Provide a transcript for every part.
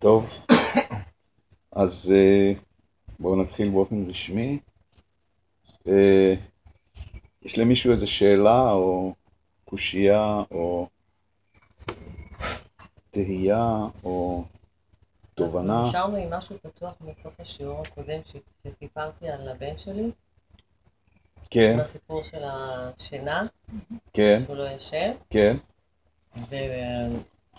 טוב, אז אה, בואו נתחיל באופן רשמי. אה, יש למישהו איזו שאלה או קושייה או תהייה או תובנה? נשארנו עם משהו פתוח מסוף השיעור הקודם שסיפרתי על הבן שלי, כן, בסיפור של השינה, כן, שהוא לא ישן, כן,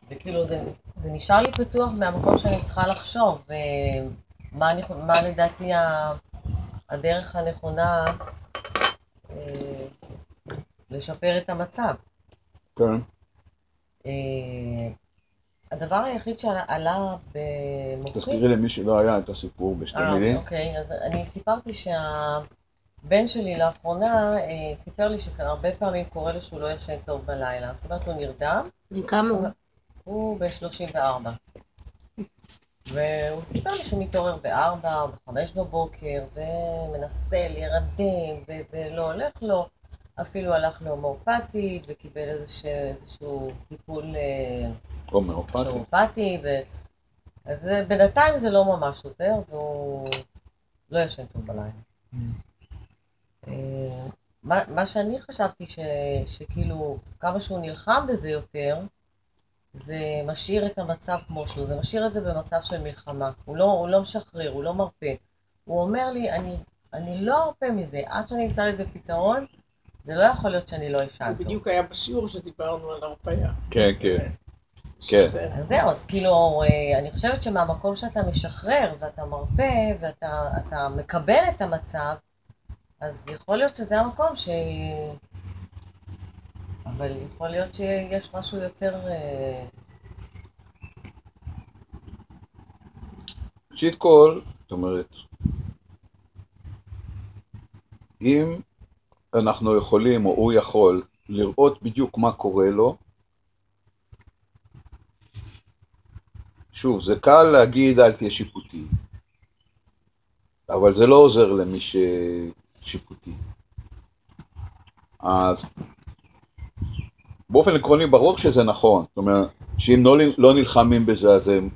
וכאילו זה, זה נשאר לי פתוח מהמקום שאני צריכה לחשוב, ומה אני, מה לדעתי הדרך הנכונה אה, לשפר את המצב. כן. אה, הדבר היחיד שעלה במוחי... תזכירי למי שלא היה את הסיפור בשתי אה, מילים. אוקיי, אז אני סיפרתי שהבן שלי לאחרונה אה, סיפר לי שהרבה פעמים קורה לו שהוא לא ישן טוב בלילה. זאת אומרת, הוא נרדם, בן כמה הוא? הוא ב-34. והוא סיפר לי שהוא מתעורר ב-4 או ב-5 בבוקר, ומנסה להירדם, ו- ולא הולך לו. אפילו הלך להומאופתית, וקיבל איזשהו, איזשהו טיפול אה. הומאופתי, ו... אז בינתיים זה לא ממש עוזר, והוא לא ישן טוב בלילה. אה, מה, מה שאני חשבתי, ש, שכאילו, כמה שהוא נלחם בזה יותר, זה משאיר את המצב כמו שהוא, זה משאיר את זה במצב של מלחמה. הוא לא, הוא לא משחרר, הוא לא מרפה. הוא אומר לי, אני, אני לא ארפה מזה, עד שאני אמצא לזה פתרון, זה לא יכול להיות שאני לא אשן זה טוב. בדיוק היה בשיעור שדיברנו על הרפאיה. כן, כן, כן. זה- אז זהו, אז כאילו, אה, אני חושבת שמהמקום שאתה משחרר ואתה מרפה ואתה אתה מקבל את המצב, אז יכול להיות שזה המקום ש... אבל יכול להיות שיש משהו יותר... אה, ראשית כל, זאת אומרת, אם אנחנו יכולים, או הוא יכול, לראות בדיוק מה קורה לו, שוב, זה קל להגיד אל תהיה שיפוטי, אבל זה לא עוזר למי ששיפוטי. אז באופן עקרוני ברור שזה נכון, זאת אומרת, שאם לא, לא נלחמים בזה אז הם,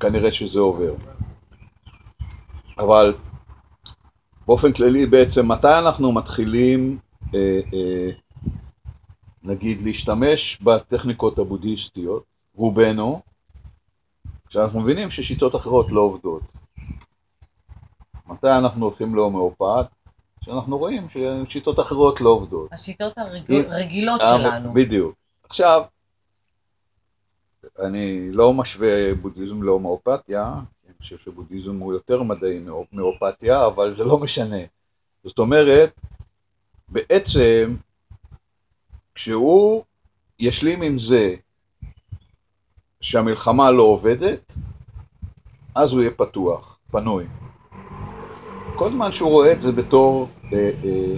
כנראה שזה עובר. אבל באופן כללי בעצם, מתי אנחנו מתחילים, אה, אה, נגיד, להשתמש בטכניקות הבודהיסטיות, רובנו, כשאנחנו מבינים ששיטות אחרות לא עובדות. מתי אנחנו הולכים להומאופת? כשאנחנו רואים ששיטות אחרות לא עובדות. השיטות הרגילות אה, שלנו. בדיוק. עכשיו, אני לא משווה בודהיזם להומאופתיה, אני חושב שבודהיזם הוא יותר מדעי מהומאופתיה, אבל זה לא משנה. זאת אומרת, בעצם, כשהוא ישלים עם זה שהמלחמה לא עובדת, אז הוא יהיה פתוח, פנוי. כל זמן שהוא רואה את זה בתור אה, אה,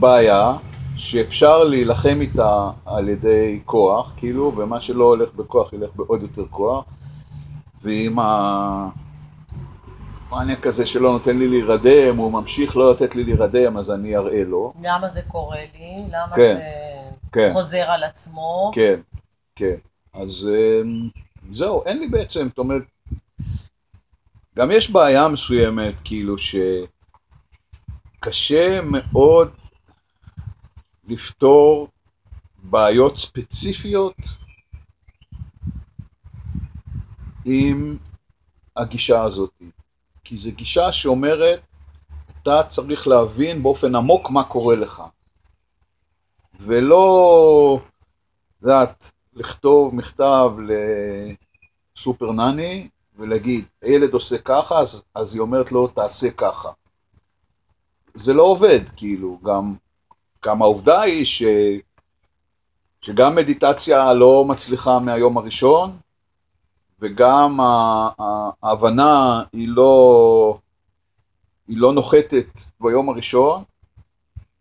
בעיה שאפשר להילחם איתה על ידי כוח, כאילו, ומה שלא הולך בכוח ילך בעוד יותר כוח, ואם המניאק הזה שלא נותן לי להירדם, הוא ממשיך לא לתת לי להירדם, אז אני אראה לו. למה זה קורה לי? למה כן, זה כן. חוזר על עצמו? כן, כן. אז אמ, זהו, אין לי בעצם, זאת אומרת, גם יש בעיה מסוימת, כאילו, שקשה מאוד לפתור בעיות ספציפיות עם הגישה הזאת. כי זו גישה שאומרת, אתה צריך להבין באופן עמוק מה קורה לך. ולא, יודעת, לכתוב מכתב לסופר נני ולהגיד, הילד עושה ככה, אז, אז היא אומרת לו, תעשה ככה. זה לא עובד, כאילו, גם, גם העובדה היא ש, שגם מדיטציה לא מצליחה מהיום הראשון, וגם ההבנה היא לא, היא לא נוחתת ביום הראשון,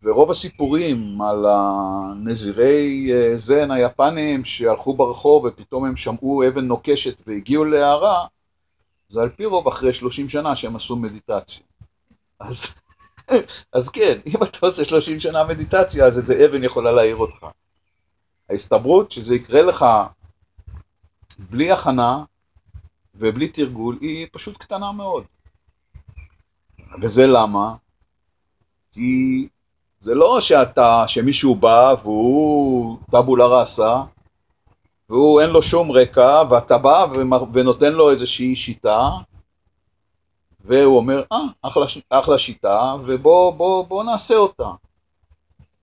ורוב הסיפורים על הנזירי אה, זן היפנים שהלכו ברחוב ופתאום הם שמעו אבן נוקשת והגיעו להערה, זה על פי רוב אחרי 30 שנה שהם עשו מדיטציה. אז, אז כן, אם אתה עושה 30 שנה מדיטציה, אז איזה אבן יכולה להעיר אותך. ההסתברות שזה יקרה לך בלי הכנה, ובלי תרגול היא פשוט קטנה מאוד. וזה למה? כי זה לא שאתה, שמישהו בא והוא טבולה ראסה, והוא אין לו שום רקע, ואתה בא ונותן לו איזושהי שיטה, והוא אומר, אה, אחלה, אחלה שיטה, ובוא בוא, בוא נעשה אותה.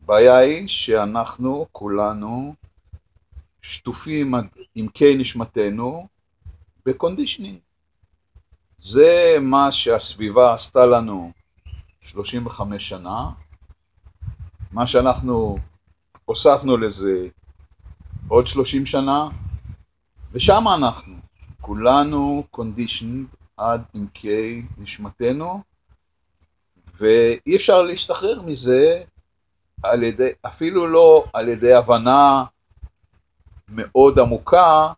הבעיה היא שאנחנו כולנו שטופים עמקי נשמתנו ב conditioning. זה מה שהסביבה עשתה לנו 35 שנה, מה שאנחנו הוספנו לזה עוד 30 שנה, ושם אנחנו, כולנו conditioned עד עמקי נשמתנו, ואי אפשר להשתחרר מזה על ידי, אפילו לא על ידי הבנה מאוד עמוקה,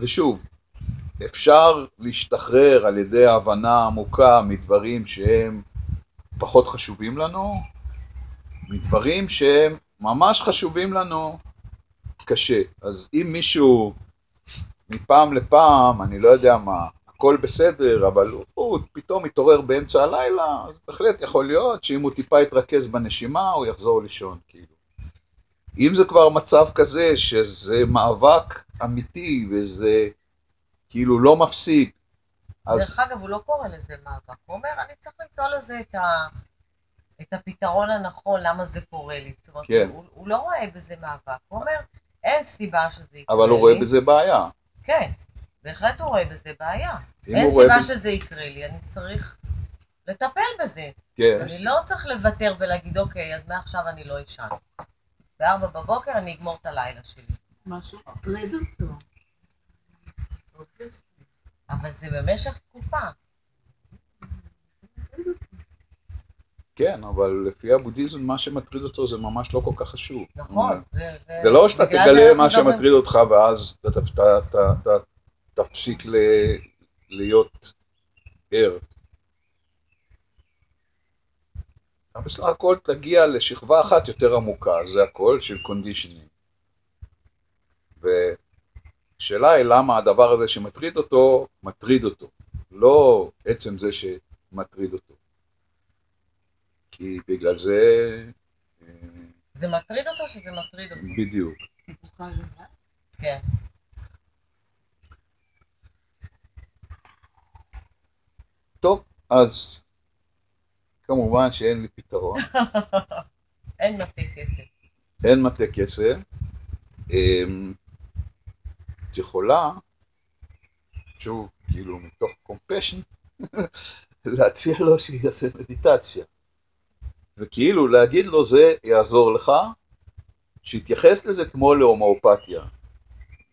ושוב, אפשר להשתחרר על ידי הבנה עמוקה מדברים שהם פחות חשובים לנו, מדברים שהם ממש חשובים לנו, קשה. אז אם מישהו מפעם לפעם, אני לא יודע מה, הכל בסדר, אבל הוא, הוא פתאום מתעורר באמצע הלילה, אז בהחלט יכול להיות שאם הוא טיפה יתרכז בנשימה, הוא יחזור לישון, כאילו. אם זה כבר מצב כזה, שזה מאבק אמיתי, וזה כאילו לא מפסיק, אז דרך אגב, הוא לא קורא לזה מאבק, הוא אומר, אני צריך למצוא לזה את, ה... את הפתרון הנכון, למה זה קורה לי. זאת אומרת, כן. הוא, הוא לא רואה בזה מאבק, הוא אומר, אין סיבה שזה יקרה אבל לי. הוא רואה בזה בעיה. כן, בהחלט הוא רואה בזה בעיה. אין הוא רואה סיבה בזה- שזה יקרה לי, אני צריך לטפל בזה. כן, אני לא צריך לוותר ולהגיד, אוקיי, אז מעכשיו אני לא אשן. בארבע בבוקר אני אגמור את הלילה שלי. משהו מטריד אותו. אבל זה במשך תקופה. כן, אבל לפי הבודהיזם מה שמטריד אותו זה ממש לא כל כך חשוב. נכון. זה לא שאתה תגלה מה שמטריד אותך ואז אתה- תפסיק ל- להיות ער. אתה בסך הכל תגיע לשכבה אחת יותר עמוקה, זה הכל, של conditioning. והשאלה היא למה הדבר הזה שמטריד אותו, מטריד אותו. לא עצם זה שמטריד אותו. כי בגלל זה, אה, זה מטריד אותו שזה מטריד אותו. בדיוק. כן. טוב, אז כמובן שאין לי פתרון, אין מטה כסף. אין מטה קסם. אמ, את יכולה, שוב, כאילו מתוך קומפשן, להציע לו שיעשה מדיטציה. וכאילו להגיד לו זה יעזור לך, שיתייחס לזה כמו להומאופתיה.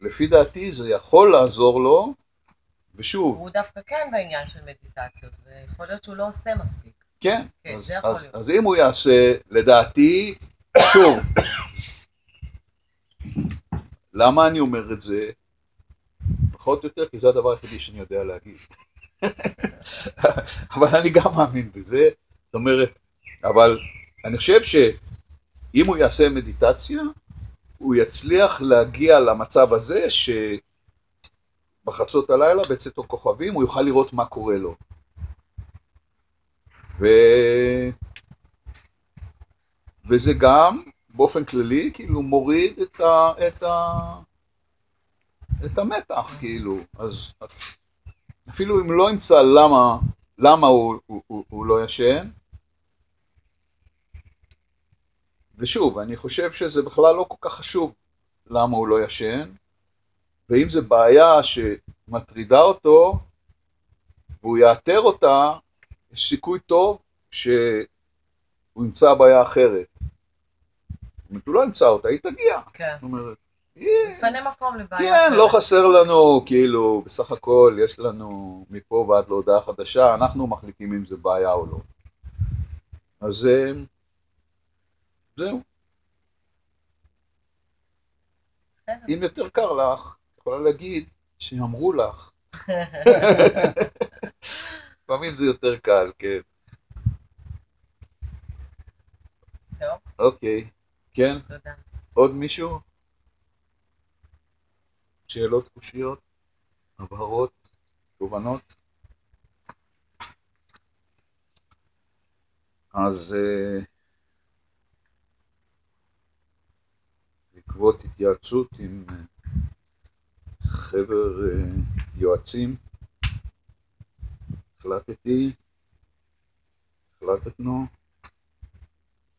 לפי דעתי זה יכול לעזור לו, ושוב, הוא דווקא כן בעניין של מדיטציות, ויכול להיות שהוא לא עושה מספיק. כן, כן, אז, אז. אז אם הוא יעשה, לדעתי, שוב, למה אני אומר את זה? פחות או יותר, כי זה הדבר היחידי שאני יודע להגיד. אבל אני גם מאמין בזה, זאת אומרת, אבל אני חושב שאם הוא יעשה מדיטציה, הוא יצליח להגיע למצב הזה שבחצות הלילה, בצאת הכוכבים, הוא יוכל לראות מה קורה לו. ו... וזה גם, באופן כללי, כאילו מוריד את, ה... את, ה... את המתח, כאילו. אז אפילו אם לא ימצא למה, למה הוא, הוא, הוא, הוא לא ישן, ושוב, אני חושב שזה בכלל לא כל כך חשוב למה הוא לא ישן, ואם זו בעיה שמטרידה אותו, והוא יאתר אותה, יש סיכוי טוב שהוא ימצא בעיה אחרת. זאת אומרת, הוא לא ימצא אותה, היא תגיע. כן. זאת אומרת, מפנה מקום לבעיה כן, אחרת. לא חסר לנו, כאילו, בסך הכל יש לנו מפה ועד להודעה חדשה, אנחנו מחליטים אם זה בעיה או לא. אז אה, זהו. אם יותר קר לך, את יכולה להגיד שאמרו לך. לפעמים זה יותר קל, כן. טוב, אוקיי. כן, תודה. עוד מישהו? שאלות, קושיות, הבהרות, תובנות? אז אה, בעקבות התייעצות עם אה, חבר אה, יועצים, החלטתי, החלטתנו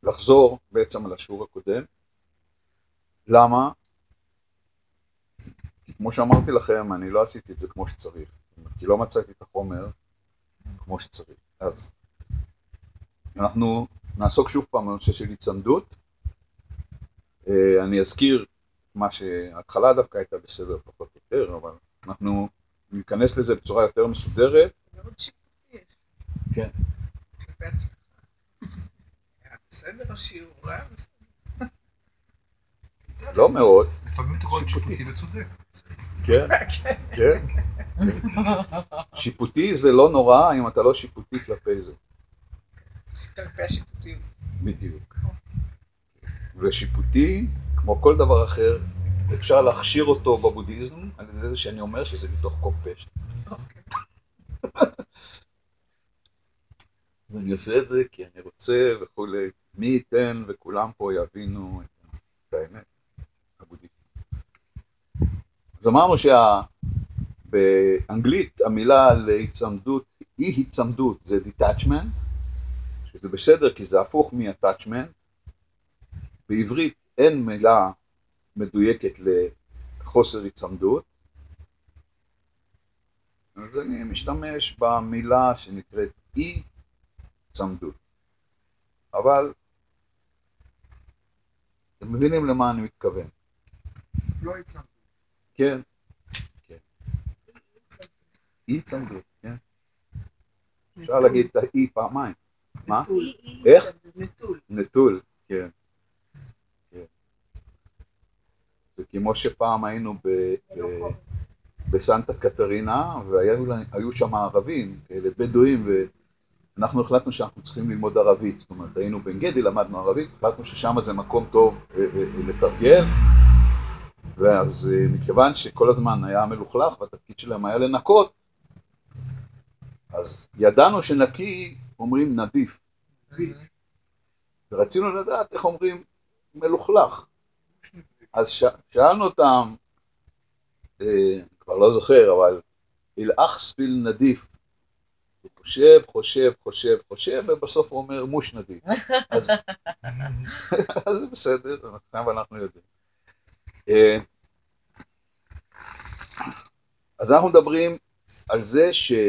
לחזור בעצם על השיעור הקודם. למה? כמו שאמרתי לכם, אני לא עשיתי את זה כמו שצריך, כי לא מצאתי את החומר כמו שצריך. אז אנחנו נעסוק שוב פעם בנושא של היצמדות. אה, אני אזכיר מה שההתחלה דווקא הייתה בסדר פחות או יותר, אבל אנחנו ניכנס לזה בצורה יותר מסודרת. כן. לא. לא מאוד, לפעמים אתה להיות שיפוטי וצודק. כן, כן. שיפוטי זה לא נורא אם אתה לא שיפוטי כלפי זה. כלפי השיפוטים. בדיוק. ושיפוטי, כמו כל דבר אחר, אפשר להכשיר אותו בבודהיזם על ידי זה שאני אומר שזה מתוך קומפשט. אז אני עושה את זה כי אני רוצה וכולי, מי ייתן וכולם פה יבינו את- האמת הבודהיסטית. אז אמרנו שבאנגלית המילה להיצמדות, אי היצמדות זה detachment, שזה בסדר כי זה הפוך מ-attachment. בעברית אין מילה מדויקת לחוסר היצמדות, אז אני משתמש במילה שנקראת אי צמדות. אבל אתם מבינים למה אני מתכוון. לא הצלחתי. כן, כן. אי צמדות, כן. אפשר להגיד את האי פעמיים. מה? איך? נטול. נטול. כן. זה כמו שפעם היינו ב, ב, בסנטה קטרינה, והיו שם ערבים, כאלה בדואים, ואנחנו החלטנו שאנחנו צריכים ללמוד ערבית. זאת אומרת, היינו בעין גדי, למדנו ערבית, החלטנו ששם זה מקום טוב אה, אה, אה, לתרגל, ואז מכיוון שכל הזמן היה מלוכלך והתפקיד שלהם היה לנקות, אז ידענו שנקי אומרים נדיף. ורצינו לדעת איך אומרים מלוכלך. אז ש... שאלנו אותם, אה, כבר לא זוכר, אבל אל-אח ספיל נדיף. הוא חושב, חושב, חושב, חושב, ובסוף הוא אומר מוש נדיף. אז, זה בסדר, עכשיו אנחנו יודעים. אה, אז אנחנו מדברים על זה שאם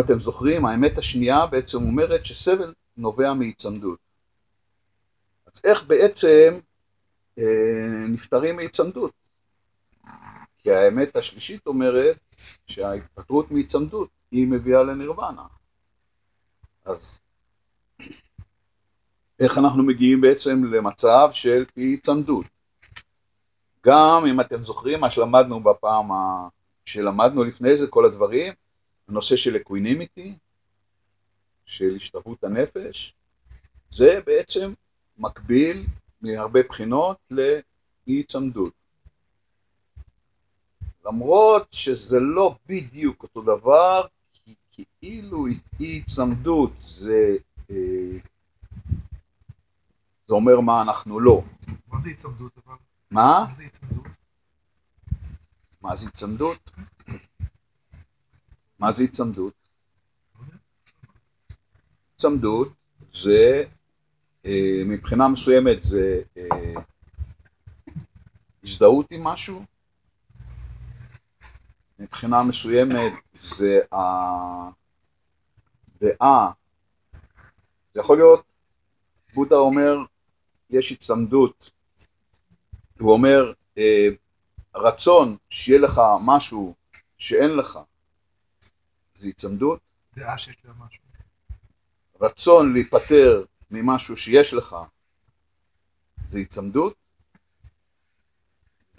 אתם זוכרים, האמת השנייה בעצם אומרת שסבל נובע מהיצמדות. אז איך בעצם נפטרים מהיצמדות? כי האמת השלישית אומרת שההתפטרות מהיצמדות היא מביאה לנירוונה. אז איך אנחנו מגיעים בעצם למצב של היצמדות? גם אם אתם זוכרים מה שלמדנו בפעם ה... שלמדנו לפני זה, כל הדברים, הנושא של equanimity, של השתוות הנפש, זה בעצם מקביל מהרבה בחינות לאי-צמדות. למרות שזה לא בדיוק אותו דבר, כי כאילו אי-צמדות זה, אה, זה אומר מה אנחנו לא. מה זה היצמדות אבל? מה? מה זה היצמדות? מה זה היצמדות? מה זה היצמדות? היצמדות זה, אה, מבחינה מסוימת זה אה, הזדהות עם משהו, מבחינה מסוימת זה הדעה, זה יכול להיות, בודה אומר, יש היצמדות, הוא אומר, אה, רצון שיהיה לך משהו שאין לך, זה היצמדות, דעה שיש לה משהו. רצון להיפטר ממשהו שיש לך, זה היצמדות,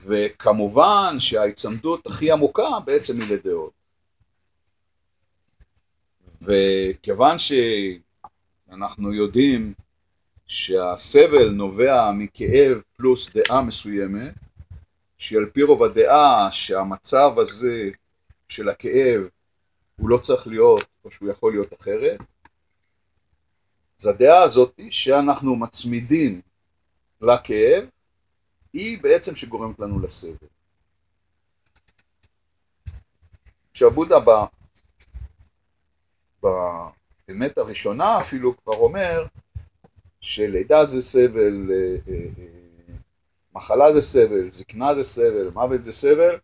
וכמובן שההיצמדות הכי עמוקה בעצם היא לדעות. וכיוון שאנחנו יודעים שהסבל נובע מכאב פלוס דעה מסוימת, שעל פי רוב הדעה שהמצב הזה של הכאב הוא לא צריך להיות, או שהוא יכול להיות אחרת, אז הדעה הזאת שאנחנו מצמידים לכאב, היא בעצם שגורמת לנו לסבל. כשהבודה באמת הראשונה אפילו כבר אומר שלידה זה סבל, אה, אה, אה, מחלה זה סבל, זקנה זה סבל, מוות זה סבל.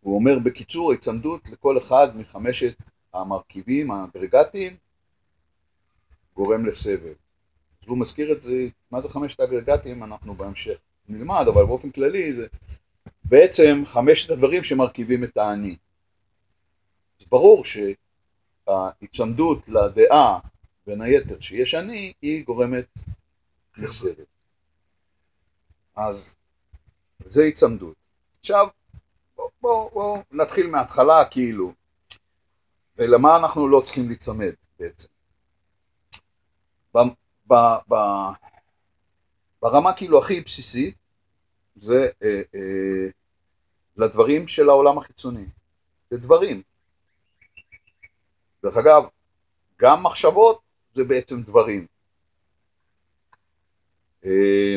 הוא אומר בקיצור, הצמדות לכל אחד מחמשת המרכיבים, האגרגטיים, גורם לסבל. והוא מזכיר את זה, מה זה חמשת האגרגטים, אנחנו בהמשך נלמד, אבל באופן כללי זה בעצם חמשת הדברים שמרכיבים את האני. אז ברור שההצמדות לדעה, בין היתר, שיש אני, היא גורמת לסבל. אז זה הצמדות. עכשיו, בואו בוא, בוא נתחיל מההתחלה כאילו, ולמה אנחנו לא צריכים להיצמד בעצם. ב, ב, ברמה כאילו הכי בסיסית, זה אה, אה, לדברים של העולם החיצוני. זה דברים. דרך אגב, גם מחשבות זה בעצם דברים. אה,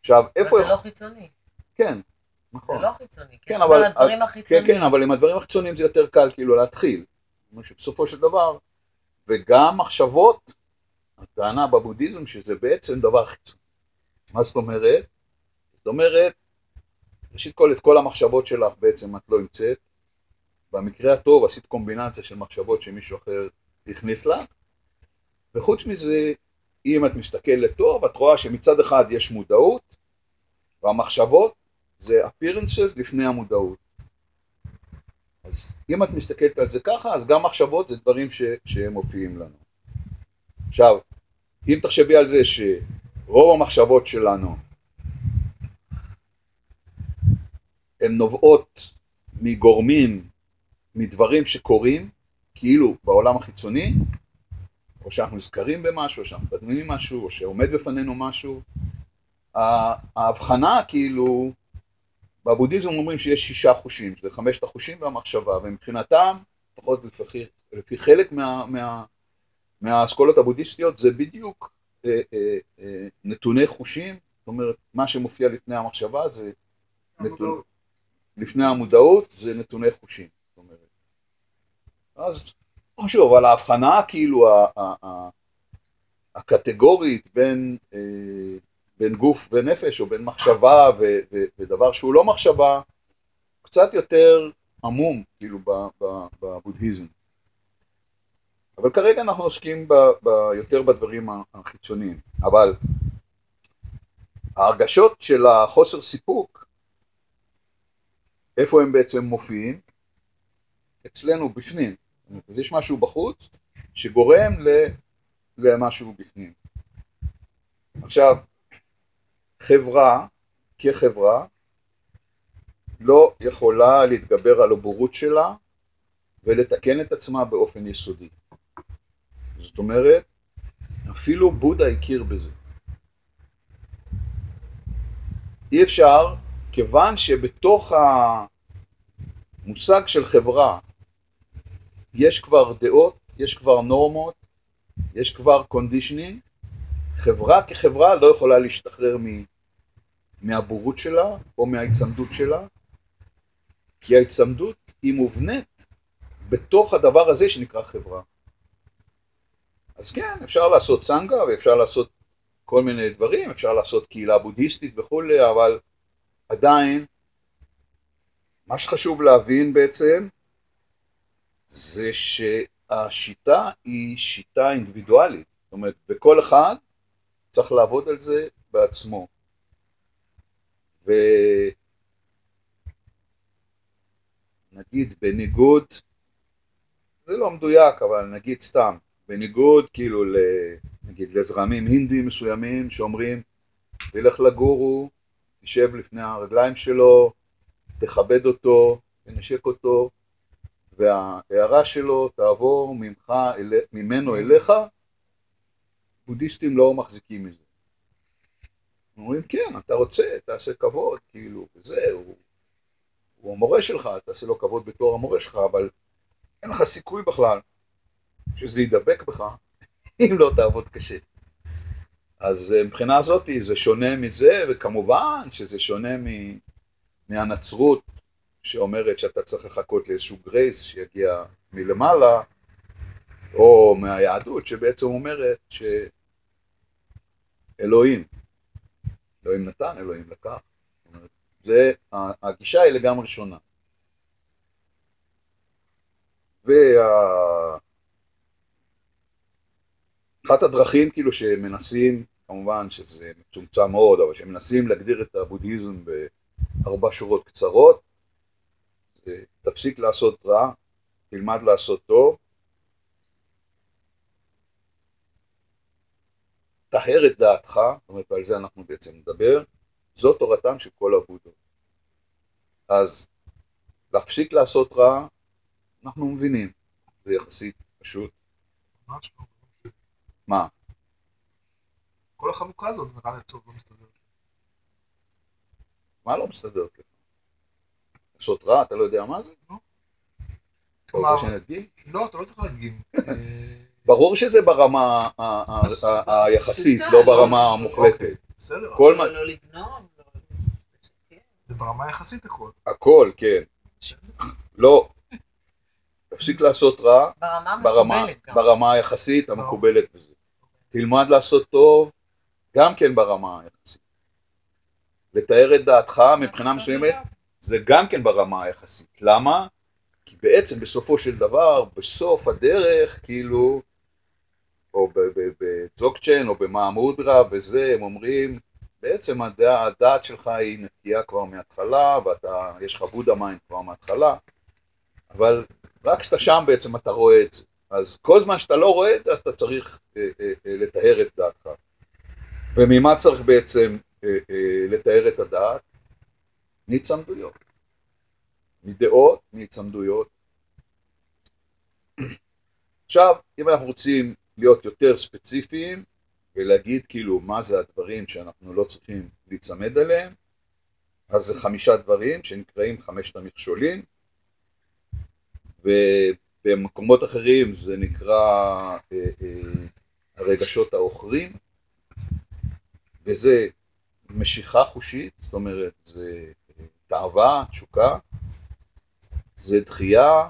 עכשיו, איפה... זה לא חיצוני. כן, נכון. זה לא חיצוני. כן, אבל... הדברים כן, החיצוניים. כן, אבל עם הדברים החיצוניים זה יותר קל כאילו להתחיל. בסופו של דבר, וגם מחשבות, הטענה בבודהיזם שזה בעצם דבר חיצוני. מה זאת אומרת? זאת אומרת, ראשית כל, את כל המחשבות שלך בעצם את לא המצאת. במקרה הטוב עשית קומבינציה של מחשבות שמישהו אחר הכניס לך, וחוץ מזה, אם את מסתכלת טוב, את רואה שמצד אחד יש מודעות, והמחשבות זה appearances לפני המודעות. אז אם את מסתכלת על זה ככה, אז גם מחשבות זה דברים ש, שהם מופיעים לנו. עכשיו, אם תחשבי על זה שרוב המחשבות שלנו הן נובעות מגורמים, מדברים שקורים, כאילו בעולם החיצוני, או שאנחנו נזכרים במשהו, או שאנחנו מדברים משהו, או שעומד בפנינו משהו, ההבחנה כאילו בבודהיזם אומרים שיש שישה חושים, שזה חמשת החושים והמחשבה, ומבחינתם, לפחות לפי, לפי חלק מה, מה, מהאסכולות הבודהיסטיות, זה בדיוק אה, אה, אה, נתוני חושים, זאת אומרת, מה שמופיע לפני המחשבה זה נתון, לפני המודעות זה נתוני חושים. זאת אומרת. אז שוב, אבל ההבחנה כאילו הקטגורית בין אה, בין גוף ונפש, או בין מחשבה ו- ו- ודבר שהוא לא מחשבה, קצת יותר עמום, כאילו, בבודהיזם. אבל כרגע אנחנו עוסקים ב- ב- יותר בדברים החיצוניים. אבל ההרגשות של החוסר סיפוק, איפה הם בעצם מופיעים? אצלנו בפנים. אז יש משהו בחוץ שגורם למשהו בפנים. עכשיו, חברה כחברה לא יכולה להתגבר על הבורות שלה ולתקן את עצמה באופן יסודי. זאת אומרת, אפילו בודה הכיר בזה. אי אפשר, כיוון שבתוך המושג של חברה יש כבר דעות, יש כבר נורמות, יש כבר conditioning, חברה כחברה לא יכולה להשתחרר מהבורות שלה או מההיצמדות שלה, כי ההיצמדות היא מובנית בתוך הדבר הזה שנקרא חברה. אז כן, אפשר לעשות סנגה ואפשר לעשות כל מיני דברים, אפשר לעשות קהילה בודהיסטית וכולי, אבל עדיין מה שחשוב להבין בעצם זה שהשיטה היא שיטה אינדיבידואלית, זאת אומרת, בכל אחד צריך לעבוד על זה בעצמו. ונגיד בניגוד, זה לא מדויק, אבל נגיד סתם, בניגוד כאילו ל, נגיד לזרמים הינדים מסוימים שאומרים, תלך לגורו, תשב לפני הרגליים שלו, תכבד אותו, תנשק אותו, וההערה שלו תעבור ממך, ממנו אליך, בודהיסטים לא מחזיקים מזה. אומרים, כן, אתה רוצה, תעשה כבוד, כאילו, וזה, הוא, הוא המורה שלך, תעשה לו כבוד בתור המורה שלך, אבל אין לך סיכוי בכלל שזה יידבק בך אם לא תעבוד קשה. אז אה, מבחינה הזאת זה שונה מזה, וכמובן שזה שונה מ, מהנצרות שאומרת שאתה צריך לחכות לאיזשהו גרייס שיגיע מלמעלה, או מהיהדות שבעצם אומרת שאלוהים, אלוהים נתן, אלוהים לקח. זה, הגישה היא לגמרי שונה. ואחת הדרכים כאילו שמנסים, כמובן שזה מצומצם מאוד, אבל שמנסים להגדיר את הבודהיזם בארבע שורות קצרות, תפסיק לעשות רע, תלמד לעשות טוב, טהר את דעתך, זאת אומרת, ועל זה אנחנו בעצם נדבר, זו תורתם של כל הבודות. אז להפסיק לעשות רע, אנחנו מבינים, זה יחסית פשוט. ממש לא. מה? כל החלוקה הזאת נראה לי טוב, לא מסתדר. מה לא מסתדר לך? לעשות רע, אתה לא יודע מה זה? לא. אתה רוצה שנדגים? לא, אתה לא צריך להדגים. ברור שזה ברמה ה- ה- ה- היחסית, לא ברמה המוחלטת. בסדר, כל מה, לא לא לגנוב, לא. זה ברמה יחסית הכל. הכל, כן. לא. תפסיק לעשות רע ברמה ברמה, המקובלת גם. ברמה היחסית לא. המקובלת בזה. תלמד לעשות טוב, גם כן ברמה היחסית. לתאר את דעתך מבחינה מסוימת, זה גם כן ברמה היחסית. למה? כי בעצם בסופו של דבר, בסוף הדרך, כאילו, או בדזוגצ'ן או במהמודרה, וזה, הם אומרים, בעצם הדע, הדעת שלך היא נקייה כבר מההתחלה, ויש לך Buddha mind כבר מההתחלה, אבל רק כשאתה שם בעצם אתה רואה את זה. אז כל זמן שאתה לא רואה את זה, אז אתה צריך אה, אה, אה, לטהר את דעתך. וממה צריך בעצם אה, אה, לטהר את הדעת? מהצמדויות. מדעות, מהצמדויות. עכשיו, אם אנחנו רוצים להיות יותר ספציפיים ולהגיד כאילו מה זה הדברים שאנחנו לא צריכים להיצמד אליהם, אז זה חמישה דברים שנקראים חמשת המכשולים, ובמקומות אחרים זה נקרא אה, אה, הרגשות העוכרים, וזה משיכה חושית, זאת אומרת, זה אה, תאווה, תשוקה, זה דחייה,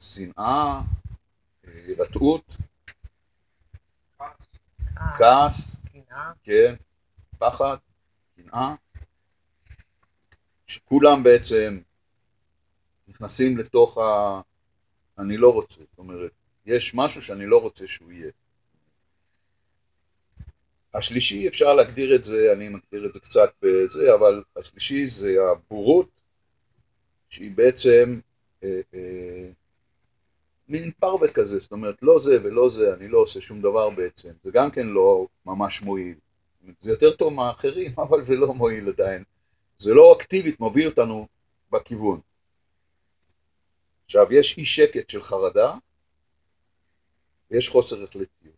שנאה, אה, רתעות, אה, כעס, קנאה. כן, פחד, קנאה, שכולם בעצם נכנסים לתוך ה... אני לא רוצה, זאת אומרת, יש משהו שאני לא רוצה שהוא יהיה. השלישי, אפשר להגדיר את זה, אני מגדיר את זה קצת בזה, אבל השלישי זה הבורות, שהיא בעצם אה, אה, מין פרווה כזה, זאת אומרת, לא זה ולא זה, אני לא עושה שום דבר בעצם, זה גם כן לא ממש מועיל. זה יותר טוב מהאחרים, אבל זה לא מועיל עדיין. זה לא אקטיבית מוביל אותנו בכיוון. עכשיו, יש אי שקט של חרדה, ויש חוסר החלטיות.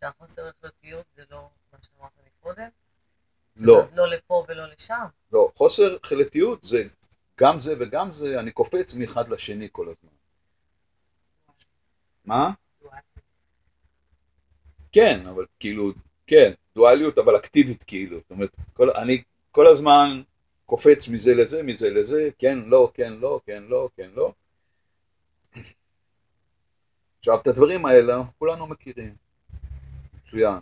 שהחוסר החלטיות זה לא מה שאמרת מקודם? לא, אז לא לפה ולא לשם? לא, חוסר החלטיות זה גם זה וגם זה, אני קופץ מאחד לשני כל הזמן. מה? כן, אבל כאילו, כן, דואליות אבל אקטיבית כאילו, זאת אומרת, כל, אני כל הזמן קופץ מזה לזה, מזה לזה, כן, לא, כן, לא, כן, לא, כן, לא. עכשיו, את הדברים האלה כולנו מכירים, מצוין.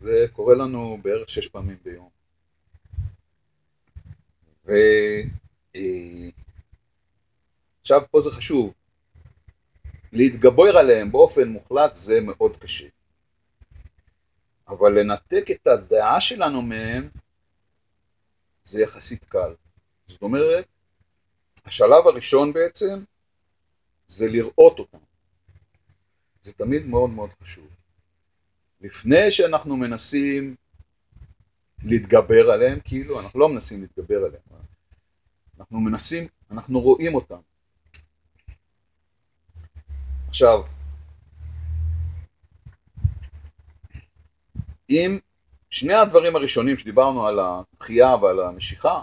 זה קורה לנו בערך שש פעמים ביום. ו... אה, עכשיו, פה זה חשוב. להתגבר עליהם באופן מוחלט זה מאוד קשה. אבל לנתק את הדעה שלנו מהם זה יחסית קל. זאת אומרת, השלב הראשון בעצם זה לראות אותם. זה תמיד מאוד מאוד חשוב. לפני שאנחנו מנסים להתגבר עליהם, כאילו, אנחנו לא מנסים להתגבר עליהם, אנחנו מנסים, אנחנו רואים אותם. עכשיו, אם שני הדברים הראשונים שדיברנו על התחייה ועל המשיכה,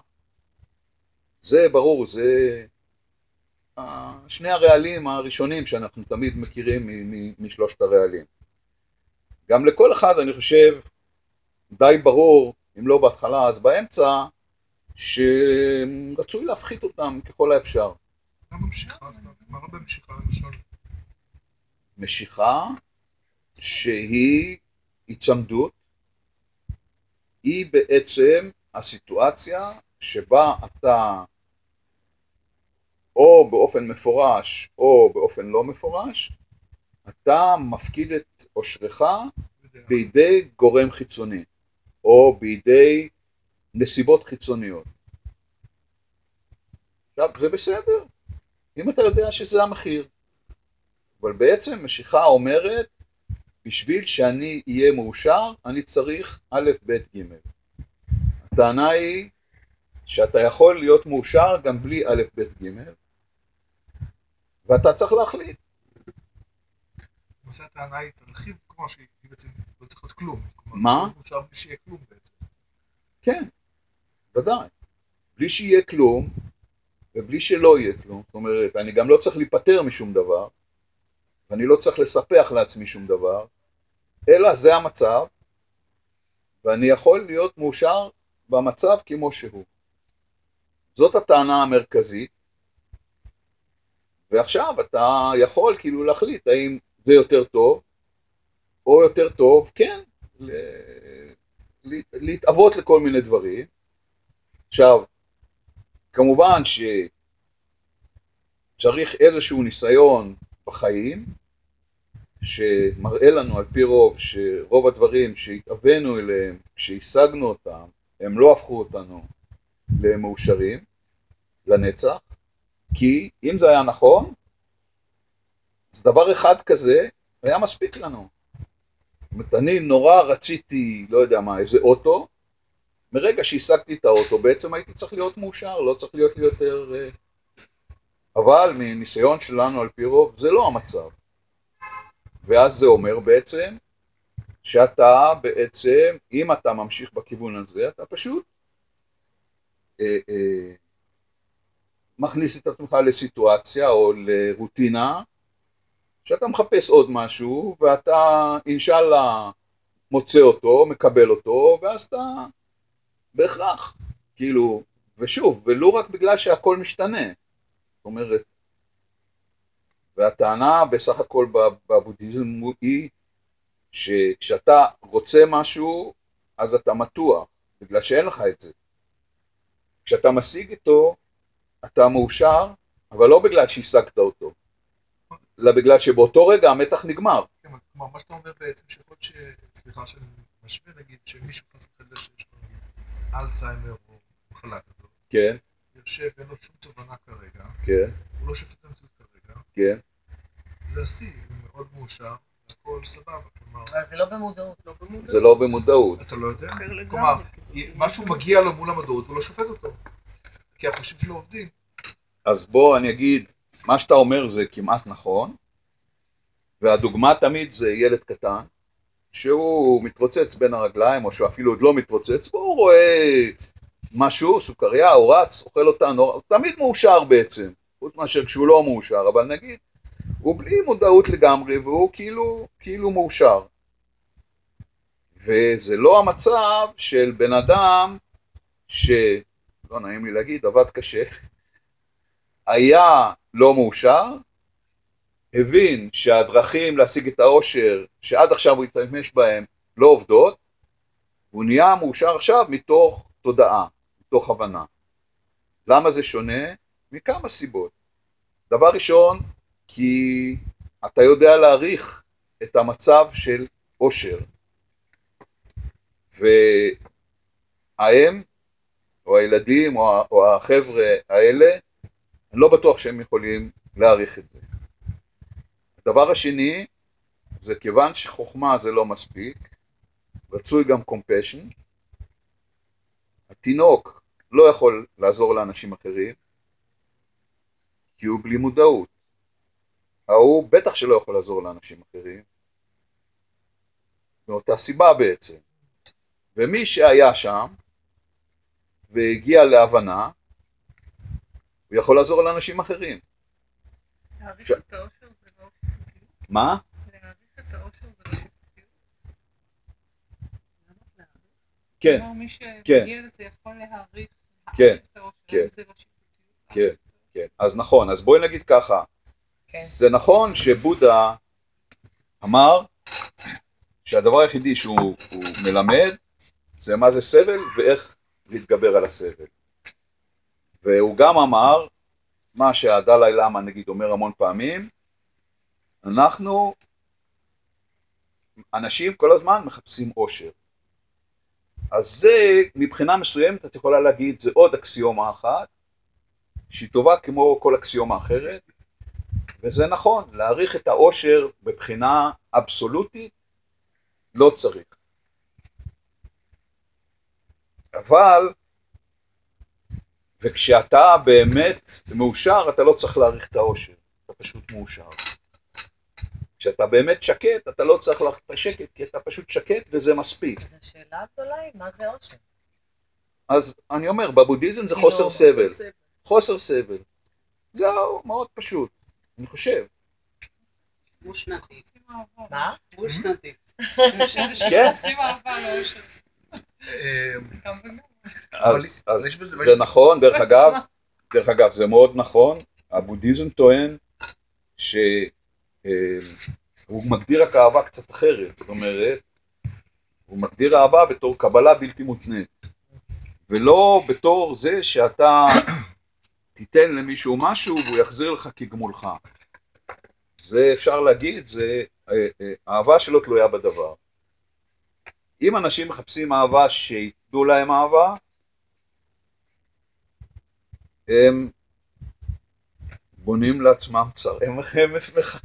זה ברור, זה אה, שני הרעלים הראשונים שאנחנו תמיד מכירים משלושת הרעלים. גם לכל אחד, אני חושב, די ברור, אם לא בהתחלה אז באמצע, שרצוי להפחית אותם ככל האפשר. מה רע במשיכה למשל? משיכה שהיא היצמדות, היא בעצם הסיטואציה שבה אתה או באופן מפורש או באופן לא מפורש, אתה מפקיד את עושרך. בידי גורם חיצוני, או בידי נסיבות חיצוניות. עכשיו, זה בסדר, אם אתה יודע שזה המחיר. אבל בעצם משיכה אומרת, בשביל שאני אהיה מאושר, אני צריך א', ב', ג'. הטענה היא שאתה יכול להיות מאושר גם בלי א', ב', ג', ואתה צריך להחליט. למעשה הטענה היא תרחיב, כלומר שהיא בעצם לא צריך להיות כלום. מה? אפשר בלי שיהיה כלום בעצם. כן, ודאי. בלי שיהיה כלום, ובלי שלא יהיה כלום. זאת אומרת, אני גם לא צריך להיפטר משום דבר, ואני לא צריך לספח לעצמי שום דבר, אלא זה המצב, ואני יכול להיות מאושר במצב כמו שהוא. זאת הטענה המרכזית, ועכשיו אתה יכול כאילו להחליט האם זה יותר טוב, או יותר טוב, כן, להתאבות לכל מיני דברים. עכשיו, כמובן שצריך איזשהו ניסיון בחיים, שמראה לנו על פי רוב שרוב הדברים שהתאווינו אליהם, כשהשגנו אותם, הם לא הפכו אותנו למאושרים לנצח, כי אם זה היה נכון, אז דבר אחד כזה היה מספיק לנו. זאת אומרת, אני נורא רציתי, לא יודע מה, איזה אוטו, מרגע שהשגתי את האוטו, בעצם הייתי צריך להיות מאושר, לא צריך להיות יותר... אה, אבל מניסיון שלנו על פי רוב, זה לא המצב. ואז זה אומר בעצם שאתה בעצם, אם אתה ממשיך בכיוון הזה, אתה פשוט אה, אה, מכניס את עצמך לסיטואציה או לרוטינה, שאתה מחפש עוד משהו, ואתה אינשאללה מוצא אותו, מקבל אותו, ואז אתה בהכרח, כאילו, ושוב, ולו רק בגלל שהכל משתנה. זאת אומרת, והטענה בסך הכל בב- בבודהיזם היא שכשאתה רוצה משהו, אז אתה מתוח, בגלל שאין לך את זה. כשאתה משיג אותו, אתה מאושר, אבל לא בגלל שהשגת אותו, אלא בגלל שבאותו רגע המתח נגמר. כן, כלומר, מה שאתה אומר בעצם, שיכול להיות ש... סליחה שאני משווה, נגיד, שמישהו חס וחלילה שיש אלצהיימר או מחלה כזאת, כן, יושב, אין לו שום תובנה כרגע, כן, הוא לא שופט את המציאות כרגע, כן. זה השיא, הוא מאוד מאושר, הכל סבבה, כלומר, אבל זה לא במודעות. לא במודע. זה לא במודעות. אתה לא יודע? כלומר, משהו מגיע לו מול המודעות והוא לא שופט אותו. כי החושים שלו עובדים. אז בוא אני אגיד, מה שאתה אומר זה כמעט נכון, והדוגמה תמיד זה ילד קטן, שהוא מתרוצץ בין הרגליים, או שהוא אפילו עוד לא מתרוצץ, והוא רואה משהו, סוכריה, הוא רץ, אוכל אותה, הוא תמיד מאושר בעצם, חוץ מאשר כשהוא לא מאושר, אבל נגיד, הוא בלי מודעות לגמרי, והוא כאילו, כאילו מאושר. וזה לא המצב של בן אדם ש... לא נעים לי להגיד, עבד קשה, היה לא מאושר, הבין שהדרכים להשיג את העושר שעד עכשיו הוא התמש בהם לא עובדות, הוא נהיה מאושר עכשיו מתוך תודעה, מתוך הבנה. למה זה שונה? מכמה סיבות. דבר ראשון, כי אתה יודע להעריך את המצב של עושר. והאם, או הילדים, או, או החבר'ה האלה, אני לא בטוח שהם יכולים להעריך את זה. הדבר השני, זה כיוון שחוכמה זה לא מספיק, רצוי גם compassion. התינוק לא יכול לעזור לאנשים אחרים, כי הוא בלי מודעות. ההוא בטח שלא יכול לעזור לאנשים אחרים, מאותה סיבה בעצם. ומי שהיה שם והגיע להבנה, הוא יכול לעזור לאנשים אחרים. להעריך את האושר? מה? כן, כן. כן, כן. לא? כן, כן. אז נכון, אז בואי נגיד ככה, כן. זה נכון שבודה אמר שהדבר היחידי שהוא הוא מלמד זה מה זה סבל ואיך להתגבר על הסבל. והוא גם אמר, מה שהדלאי למה נגיד אומר המון פעמים, אנחנו, אנשים כל הזמן מחפשים אושר. אז זה, מבחינה מסוימת, את יכולה להגיד, זה עוד אקסיומה אחת, שהיא טובה כמו כל אקסיומה אחרת, וזה נכון, להעריך את האושר בבחינה אבסולוטית, לא צריך. אבל, וכשאתה באמת מאושר, אתה לא צריך להעריך את האושר, אתה פשוט מאושר. כשאתה באמת שקט, אתה לא צריך להעריך את השקט, כי אתה פשוט שקט וזה מספיק. אז השאלה הגדולה היא, מה זה אושר? אז אני אומר, בבודהיזם זה כאילו, חוסר סבל. חוסר סבל. זהו, מאוד פשוט, אני חושב. דו-שנתי. מה? דו-שנתי. כן. אה. אז, זה נכון, דרך אגב, דרך אגב, זה מאוד נכון, הבודהיזם טוען שהוא מגדיר רק אהבה קצת אחרת, זאת אומרת, הוא מגדיר אהבה בתור קבלה בלתי מותנית, ולא בתור זה שאתה תיתן למישהו משהו והוא יחזיר לך כגמולך. זה אפשר להגיד, זה אה, אה, אהבה שלא תלויה בדבר. אם אנשים מחפשים אהבה שייתנו להם אהבה, הם בונים לעצמם צר, הם, הם,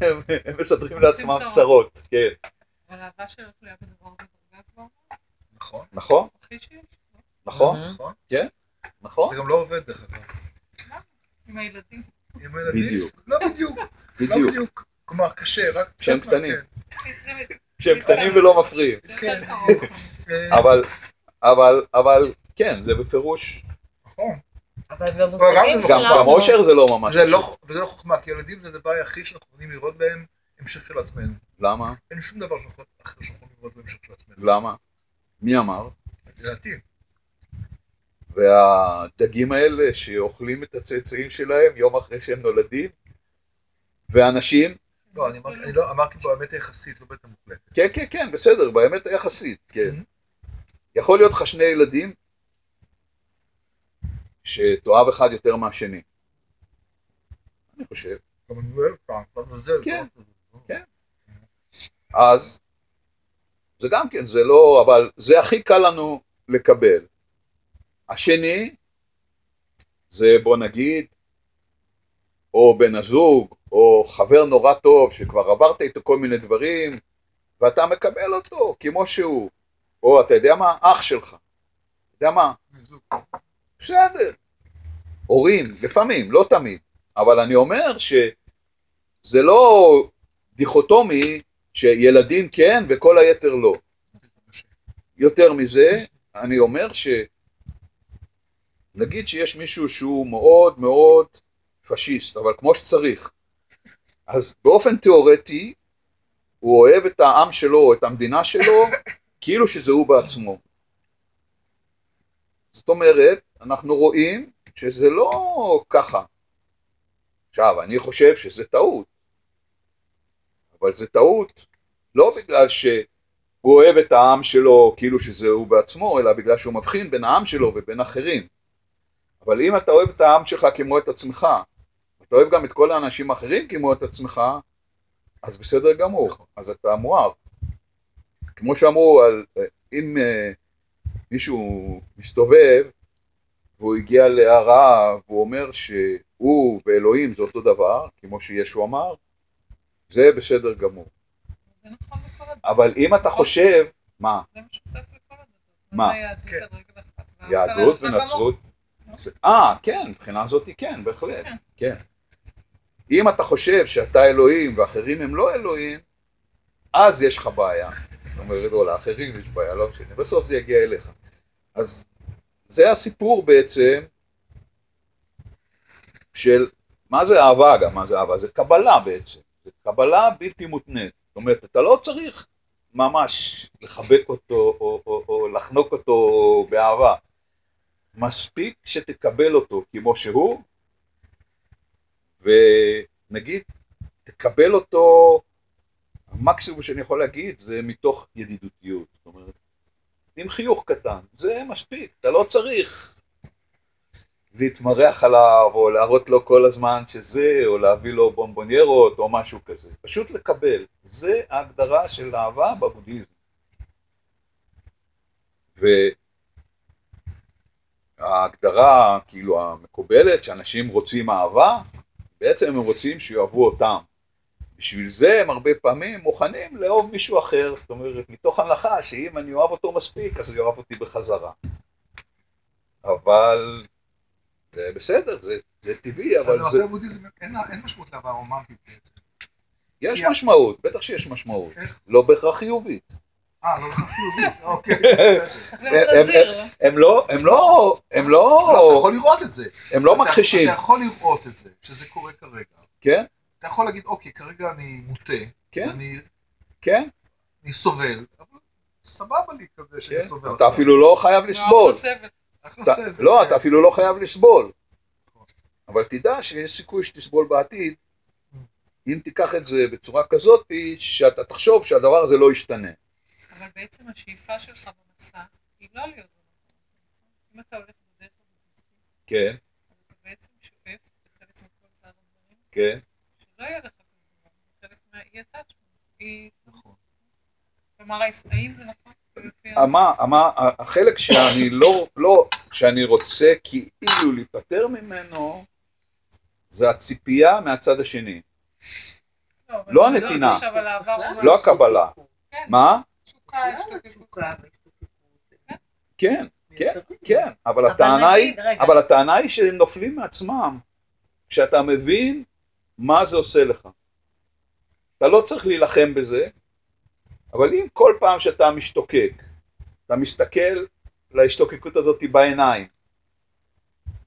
הם, הם מסדרים לעצמם צרות. צרות, כן, אבל אהבה שלא תלויה בדבר כבר. נכון, נכון, שיש. נכון, Mhm. נכון. נכון, זה גם לא עובד דרך אגב. עם הילדים. עם הילדים? בדיוק. לא בדיוק. לא בדיוק, בדיוק. כלומר, קשה, רק... כשהם קטנים. כן. כשהם קטנים ולא מפריעים, כן. אה, אבל, אבל, אבל, כן, זה בפירוש, נכון. אבל גם במושגים זה גם, שלנו... גם אושר זה לא ממש. לא- וזה לא חוכמה, כי ילדים זה הדבר היחיד שאנחנו יכולים לראות בהם המשך של עצמנו. למה? אין שום דבר שאנחנו- אחר שאנחנו יכולים לראות בהמשך של עצמנו. למה? מי אמר? לדעתי. והדגים האלה שאוכלים את הצאצאים שלהם יום אחרי שהם נולדים, ואנשים, לא, אני אמרתי- לא- באמת היחסית, לא באמת המוחלטת. כן, כן, כן, בסדר, באמת היחסית, כן. Mhm. יכול להיות לך שני ילדים שתאהב אחד יותר מהשני. אני חושב. כן. לא- כן. אז זה גם כן, זה לא, אבל זה הכי קל לנו לקבל. השני, זה בוא נגיד, או בן הזוג, או חבר נורא טוב שכבר עברת איתו כל מיני דברים, ואתה מקבל אותו כמו שהוא. או אתה יודע מה? אח שלך. אתה יודע מה? בסדר. הורים, לפעמים, לא תמיד. אבל אני אומר שזה לא דיכוטומי שילדים כן וכל היתר לא. יותר מזה, אני אומר ש... נגיד שיש מישהו שהוא מאוד מאוד פשיסט, אבל כמו שצריך, אז באופן תיאורטי הוא אוהב את העם שלו את המדינה שלו כאילו שזה הוא בעצמו. זאת אומרת, אנחנו רואים שזה לא ככה. עכשיו, אני חושב שזה טעות, אבל זה טעות לא בגלל שהוא אוהב את העם שלו כאילו שזה הוא בעצמו, אלא בגלל שהוא מבחין בין העם שלו ובין אחרים. אבל אם אתה אוהב את העם שלך כמו את עצמך, אתה אוהב גם את כל האנשים האחרים כמו את עצמך, אז בסדר גמור, אז אתה מואר. כמו שאמרו, על, אם uh, מישהו מסתובב והוא הגיע להערה והוא אומר שהוא ואלוהים זה אותו דבר, כמו שישו אמר, זה בסדר גמור. זה נכון הדברים. אבל אם אתה חושב, מה, זה משותף לכל הדברים. מה? כן. יהדות. ונצרות? אה, כן, מבחינה זאת כן, בהחלט, כן. כן. אם אתה חושב שאתה אלוהים ואחרים הם לא אלוהים, אז יש לך בעיה. אומרת, או לאחרים יש בעיה, לא משנה, בסוף זה יגיע אליך. אז זה הסיפור בעצם של מה זה אהבה גם, מה זה אהבה? זה קבלה בעצם, זה קבלה בלתי מותנית. זאת אומרת, אתה לא צריך ממש לחבק אותו או, או, או לחנוק אותו באהבה. מספיק שתקבל אותו כמו שהוא, ונגיד, תקבל אותו, המקסימום שאני יכול להגיד זה מתוך ידידותיות. זאת אומרת, עם חיוך קטן, זה מספיק, אתה לא צריך להתמרח עליו, או להראות לו כל הזמן שזה, או להביא לו בומבוניירות, או משהו כזה. פשוט לקבל. זה ההגדרה של אהבה בבודהיזם. וההגדרה, כאילו, המקובלת, שאנשים רוצים אהבה, בעצם הם רוצים שיאהבו אותם. בשביל זה הם הרבה פעמים מוכנים לאהוב מישהו אחר, זאת אומרת, מתוך הנחה שאם אני אוהב אותו מספיק, אז הוא יאהב אותי בחזרה. אבל זה בסדר, זה, זה טבעי, אז אבל זה, בבודהיזם אין אין משמעות לאהבה רומנטית בעצם. יש משמעות, בטח שיש משמעות? לא בהכרח חיובית. אה, לא לך חיובית, אוקיי. זה הם- לא, הם לא, הם לא, אתה לא, יכול לראות את זה. הם לא מכחישים, אתה יכול לראות את זה, שזה קורה כרגע. כן, אתה יכול להגיד, אוקיי, כרגע אני מוטה, כן. אני כן, אני סובל, אבל סבבה לי כזה שאני כן, סובל. אתה עכשיו. אפילו לא חייב לסבול, נוח לסבל. אחלה אתה- סבל, לא, כן. אתה אפילו לא חייב לסבול, נכון. אבל תדע שיש סיכוי שתסבול בעתיד, אם תיקח את זה בצורה כזאת, שאתה תחשוב שהדבר הזה לא ישתנה. אבל בעצם השאיפה שלך במסע היא לא להיות במקום. אם אתה הולך בדרך הבודהיסטית, כן, אתה בעצם שואף, זה חלק מכל שאר הדברים, כן, שלא יהיה לך כזה דבר, זה חלק מהאי-attachment. אי- נכון. כלומר, האם זה נכון? המה, החלק שאני לא, לא, שאני רוצה כאילו להיפטר ממנו, זה הציפייה מהצד השני. לא אני מדברת הנתינה. לא הקבלה. כן, מה? השתוקקות. כן, כן, כן, אבל הטענה היא. אבל הטענה היא שהם נופלים מעצמם, כשאתה מבין מה זה עושה לך. אתה לא צריך להילחם בזה, אבל אם כל פעם שאתה משתוקק, אתה מסתכל להשתוקקות הזאת בעיניים,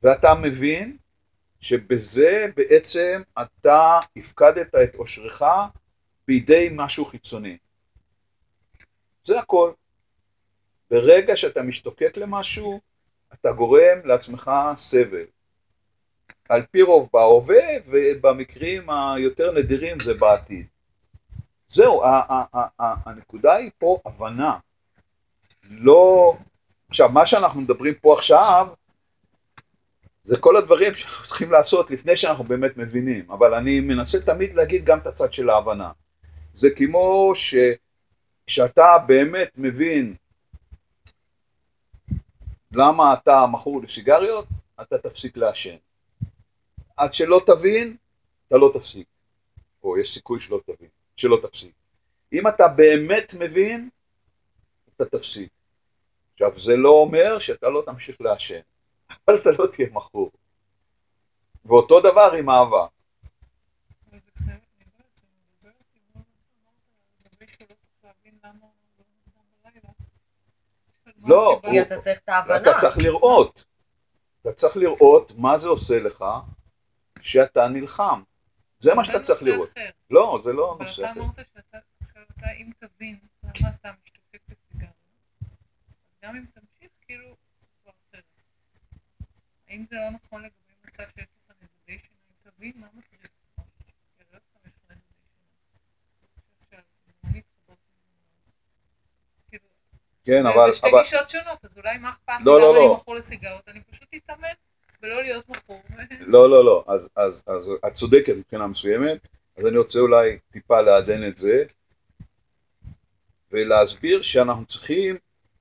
ואתה מבין שבזה בעצם אתה הפקדת את אושרך בידי משהו חיצוני. זה הכל. ברגע שאתה משתוקק למשהו, אתה גורם לעצמך סבל. על פי רוב בהווה, ובמקרים היותר נדירים זה בעתיד. זהו, הנקודה היא פה הבנה. לא... עכשיו, מה שאנחנו מדברים פה עכשיו, זה כל הדברים שאנחנו צריכים לעשות לפני שאנחנו באמת מבינים, אבל אני מנסה תמיד להגיד גם את הצד של ההבנה. זה כמו שכשאתה באמת מבין למה אתה מכור לסיגריות, אתה תפסיק לעשן. עד שלא תבין, אתה לא תפסיק. או יש סיכוי שלא תבין, שלא תפסיק. אם אתה באמת מבין, אתה תפסיק. עכשיו, זה לא אומר שאתה לא תמשיך לעשן, אבל אתה לא תהיה מכור. ואותו דבר עם אהבה. לא. אתה צריך לראות. אתה צריך לראות מה זה עושה לך כשאתה נלחם. זה מה שאתה צריך לראות. אחר. לא, זה לא אבל נושא אתה אחר. אמרת שאתה, עכשיו אתה, אם תבין למה אתה משתוקק לסיגריה, אז גם אם תמשיך, כאילו, כבר אחרת. האם זה לא נכון לגבי מצב שיש לך נזודי שיניים? תבין מה מטריד אותך. יש לך שיניים. כאילו, כן, אבל, זה שתי אבל, גישות שונות, אז אולי מה אכפת לי לא, לא, למה אני לא. מכור לסיגריות? אני פשוט אתאמן ולא להיות מכור. לא, לא, לא. אז, אז, אז את צודקת מבחינה מסוימת, אז אני רוצה אולי טיפה לעדן את זה, ולהסביר שאנחנו צריכים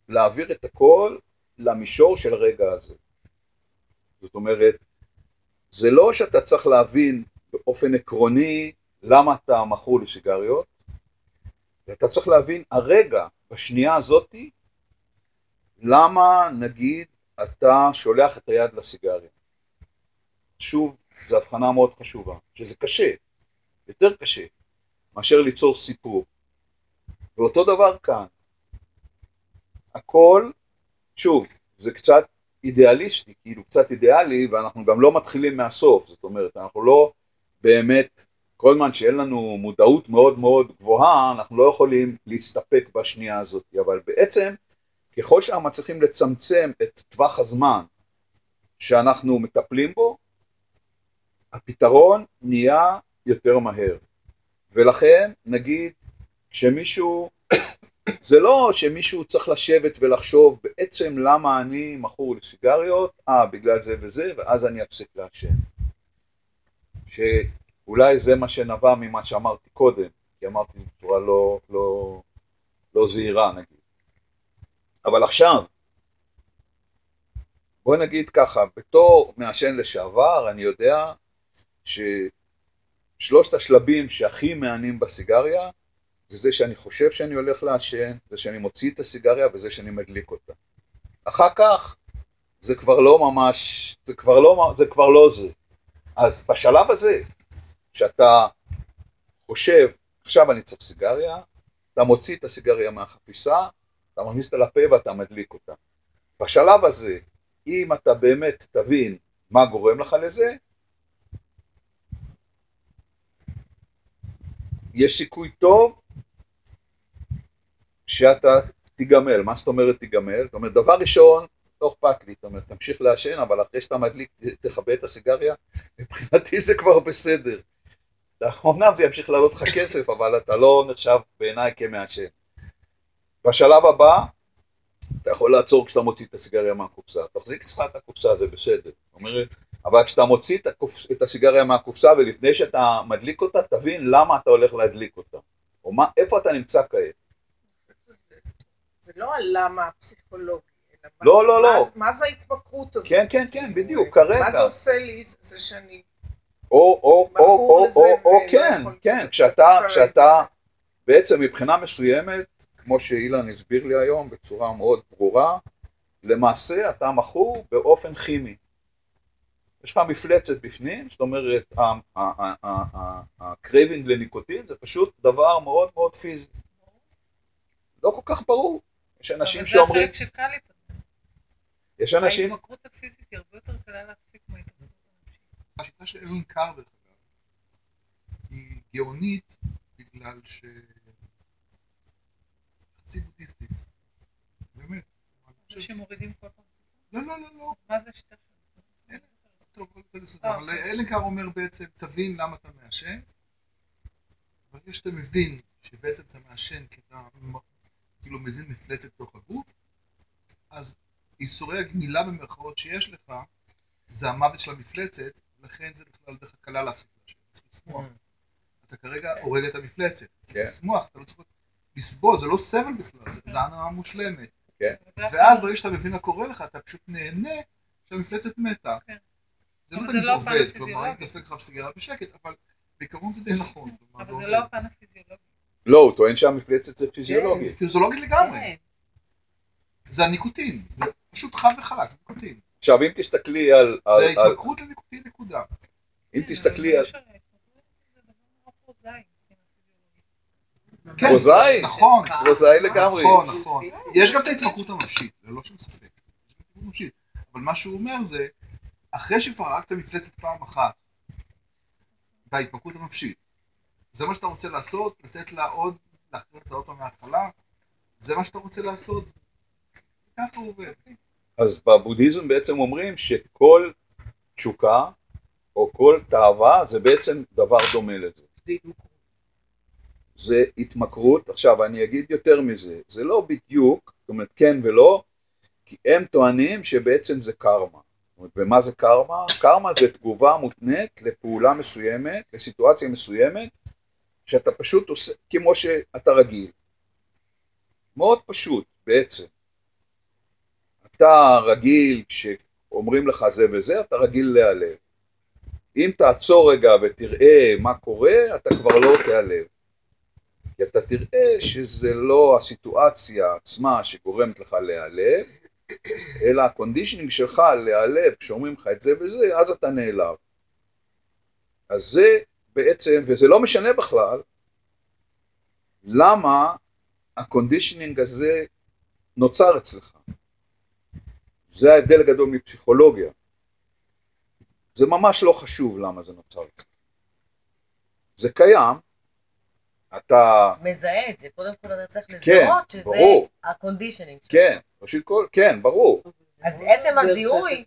להעביר את הכל למישור של הרגע הזה. זאת אומרת, זה לא שאתה צריך להבין באופן עקרוני למה אתה מכור לסיגריות, אתה צריך להבין הרגע, בשנייה הזאתי, למה נגיד אתה שולח את היד לסיגריה. שוב, זו הבחנה מאוד חשובה, שזה קשה, יותר קשה, מאשר ליצור סיפור. ואותו דבר כאן, הכל, שוב, זה קצת אידיאליסטי, כאילו קצת אידיאלי, ואנחנו גם לא מתחילים מהסוף, זאת אומרת, אנחנו לא באמת, כל זמן שאין לנו מודעות מאוד מאוד גבוהה, אנחנו לא יכולים להסתפק בשנייה הזאת, אבל בעצם, ככל שאנחנו מצליחים לצמצם את טווח הזמן שאנחנו מטפלים בו, הפתרון נהיה יותר מהר. ולכן, נגיד, כשמישהו, זה לא שמישהו צריך לשבת ולחשוב בעצם למה אני מכור לסיגריות, אה, בגלל זה וזה, ואז אני אפסיק לעשן. שאולי זה מה שנבע ממה שאמרתי קודם, כי אמרתי בצורה לא, לא, לא זהירה נגיד. אבל עכשיו, בוא נגיד ככה, בתור מעשן לשעבר, אני יודע ששלושת השלבים שהכי מהנים בסיגריה, זה זה שאני חושב שאני הולך לעשן, זה שאני מוציא את הסיגריה וזה שאני מדליק אותה. אחר כך, זה כבר לא ממש, זה כבר לא זה. כבר לא זה. אז בשלב הזה, שאתה חושב, עכשיו אני צריך סיגריה, אתה מוציא את הסיגריה מהחפיסה, אתה מכניס אותה לפה ואתה מדליק אותה. בשלב הזה, אם אתה באמת תבין מה גורם לך לזה, יש סיכוי טוב שאתה תיגמל. מה זאת אומרת תיגמל? זאת אומרת, דבר ראשון, לא אכפת לי, זאת אומרת, תמשיך לעשן, אבל אחרי שאתה מדליק, תכבה את הסיגריה, מבחינתי זה כבר בסדר. אמנם זה ימשיך לעלות לך כסף, אבל אתה לא נחשב בעיניי כמעשן. בשלב הבא, אתה יכול לעצור כשאתה מוציא את הסיגריה מהקופסה. תחזיק אצלך את הקופסה, זה בסדר. אומרת, אבל כשאתה מוציא את, הקופ... את הסיגריה מהקופסה ולפני שאתה מדליק אותה, תבין למה אתה הולך להדליק אותה. או מה, איפה אתה נמצא כעת. זה לא הלמה הפסיכולוגי. לא, לא, לא. מה זה ההתמכרות הזאת? כן, כן, כן, בדיוק, כרגע. מה זה עושה לי? זה שאני... או, או, או, או, או, או, כן, כן, כשאתה, כשאתה, בעצם מבחינה מסוימת, כמו שאילן הסביר לי היום בצורה מאוד ברורה, למעשה אתה מכור באופן כימי. יש לך מפלצת בפנים, זאת אומרת, ה craving לניקוטין זה פשוט דבר מאוד מאוד פיזי. לא כל כך ברור. יש אנשים שאומרים... אבל זה החלק שקל להתפתח. יש אנשים... ההתמכרות הפיזית היא הרבה יותר קלה להפסיק מההתמכרות. השיטה של אלון קאר, דרך אגב, היא גאונית בגלל ש... חצי בודהיסטית. באמת. זה שמורידים כל פעם. לא, לא, לא, לא. מה זה? טוב, אבל אלן קאר אומר בעצם, תבין למה אתה מעשן. ברגע שאתה מבין שבעצם אתה מעשן כי אתה כאילו מזין מפלצת בתוך הגוף, אז איסורי הגמילה במרכאות שיש לך, זה המוות של המפלצת, לכן זה בכלל דרך הקלה להפסיק לעשן, צריך לשמוח. אתה כרגע הורג את המפלצת, צריך לשמוח, אתה לא צריך לסבול, זה לא סבל בכלל, זה הנאה מושלמת. ואז ברגע שאתה מבין מה קורה לך, אתה פשוט נהנה שהמפלצת מתה. זה לא תמיד עובד, כלומר, אם דופק לך סיגריה בשקט, אבל בעיקרון זה די נכון. אבל זה לא הפן הפיזיולוגי. לא, הוא טוען שהמפלצת זה פיזיולוגי. פיזיולוגית לגמרי. זה הניקוטין, זה פשוט חד וחלק, זה ניקוטין. עכשיו, אם תסתכלי על... זה התמכרות לניקוטין נקודה. אם תסתכלי על... כן, פרוזאי? נכון. פרוזאי לגמרי. נכון, נכון. יש גם את ההתמכרות הנפשית, זה לא שום ספק. יש גם התמכרות נפשית. אבל מה שהוא אומר זה, אחרי שכבר הרגת מפלצת פעם אחת, בהתמכרות הנפשית, זה מה שאתה רוצה לעשות? לתת לה עוד, להחזיר את האוטו מההתחלה? זה מה שאתה רוצה לעשות? ככה הוא עובד. אז בבודהיזם בעצם אומרים שכל תשוקה או כל תאווה זה בעצם דבר דומה לזה. זה התמכרות. זה התמכרות. עכשיו, אני אגיד יותר מזה, זה לא בדיוק, זאת אומרת כן ולא, כי הם טוענים שבעצם זה קרמה. ומה זה קרמה? קרמה זה תגובה מותנית לפעולה מסוימת, לסיטואציה מסוימת, שאתה פשוט עושה כמו שאתה רגיל. מאוד פשוט בעצם. אתה רגיל כשאומרים לך זה וזה, אתה רגיל להיעלב. אם תעצור רגע ותראה מה קורה, אתה כבר לא תיעלב. כי אתה תראה שזה לא הסיטואציה עצמה שגורמת לך להיעלב, אלא ה conditioning שלך להיעלב כשאומרים לך את זה וזה, אז אתה נעלב. אז זה בעצם, וזה לא משנה בכלל, למה ה conditioning הזה נוצר אצלך. זה ההבדל הגדול מפסיכולוגיה. זה ממש לא חשוב למה זה נוצר אצלך. זה קיים, אתה, מזהה את זה, קודם כל אתה צריך כן, לזהות שזה ברור. ה conditioning שלך. כן, ראשית כל, כן, ברור. אז עצם הזיהוי,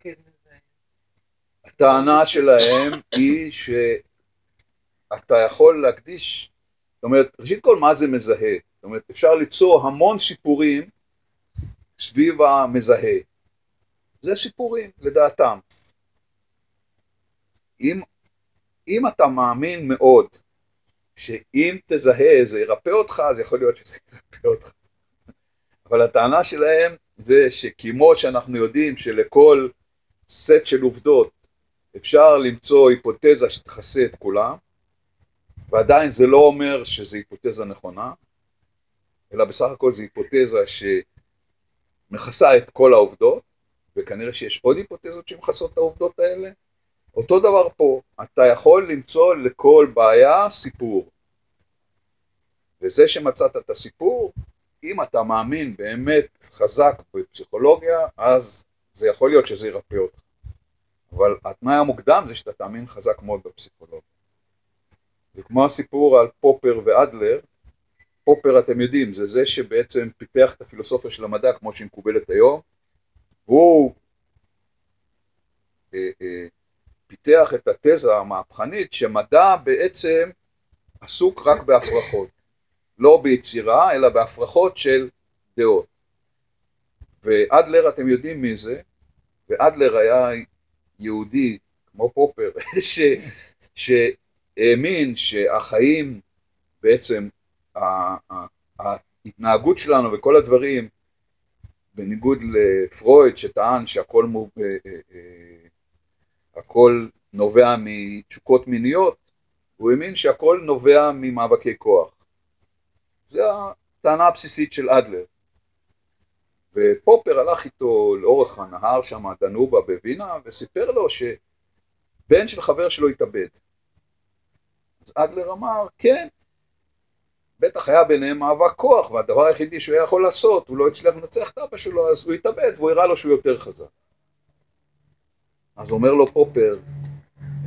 הטענה שלהם היא שאתה יכול להקדיש, זאת אומרת, ראשית כל, מה זה מזהה? זאת אומרת, אפשר ליצור המון סיפורים סביב המזהה. זה סיפורים, לדעתם. אם, אם אתה מאמין מאוד שאם תזהה זה ירפא אותך, אז יכול להיות שזה ירפא אותך. אבל הטענה שלהם זה שכמו שאנחנו יודעים שלכל סט של עובדות אפשר למצוא היפותזה שתכסה את כולם, ועדיין זה לא אומר שזו היפותזה נכונה, אלא בסך הכל זו היפותזה שמכסה את כל העובדות, וכנראה שיש עוד היפותזות שמכסות את העובדות האלה. אותו דבר פה, אתה יכול למצוא לכל בעיה סיפור. וזה שמצאת את הסיפור, אם אתה מאמין באמת חזק בפסיכולוגיה, אז זה יכול להיות שזה ירפא אותך. אבל התנאי המוקדם זה שאתה תאמין חזק מאוד בפסיכולוגיה. זה כמו הסיפור על פופר ואדלר. פופר, אתם יודעים, זה זה שבעצם פיתח את הפילוסופיה של המדע כמו שהיא מקובלת היום, והוא אה, אה, פיתח את התזה המהפכנית שמדע בעצם עסוק רק בהפרחות, לא ביצירה, אלא בהפרחות של דעות. ואדלר, אתם יודעים מי זה, ואדלר היה יהודי, כמו פופר, ש, שהאמין שהחיים, בעצם ההתנהגות שלנו וכל הדברים, בניגוד לפרויד שטען שהכל מו- אה, אה, אה, הכל נובע מתשוקות מיניות, הוא האמין שהכל נובע ממאבקי כוח. זו הטענה הבסיסית של אדלר. ופופר הלך איתו לאורך הנהר שם, דנובה בווינה, וסיפר לו שבן של חבר שלו התאבד. אז אדלר אמר, כן, בטח היה ביניהם מאבק כוח, והדבר היחידי שהוא היה יכול לעשות, הוא לא הצליח לנצח את אבא שלו, אז הוא התאבד, והוא הראה לו שהוא יותר חזק. אז אומר לו פופר,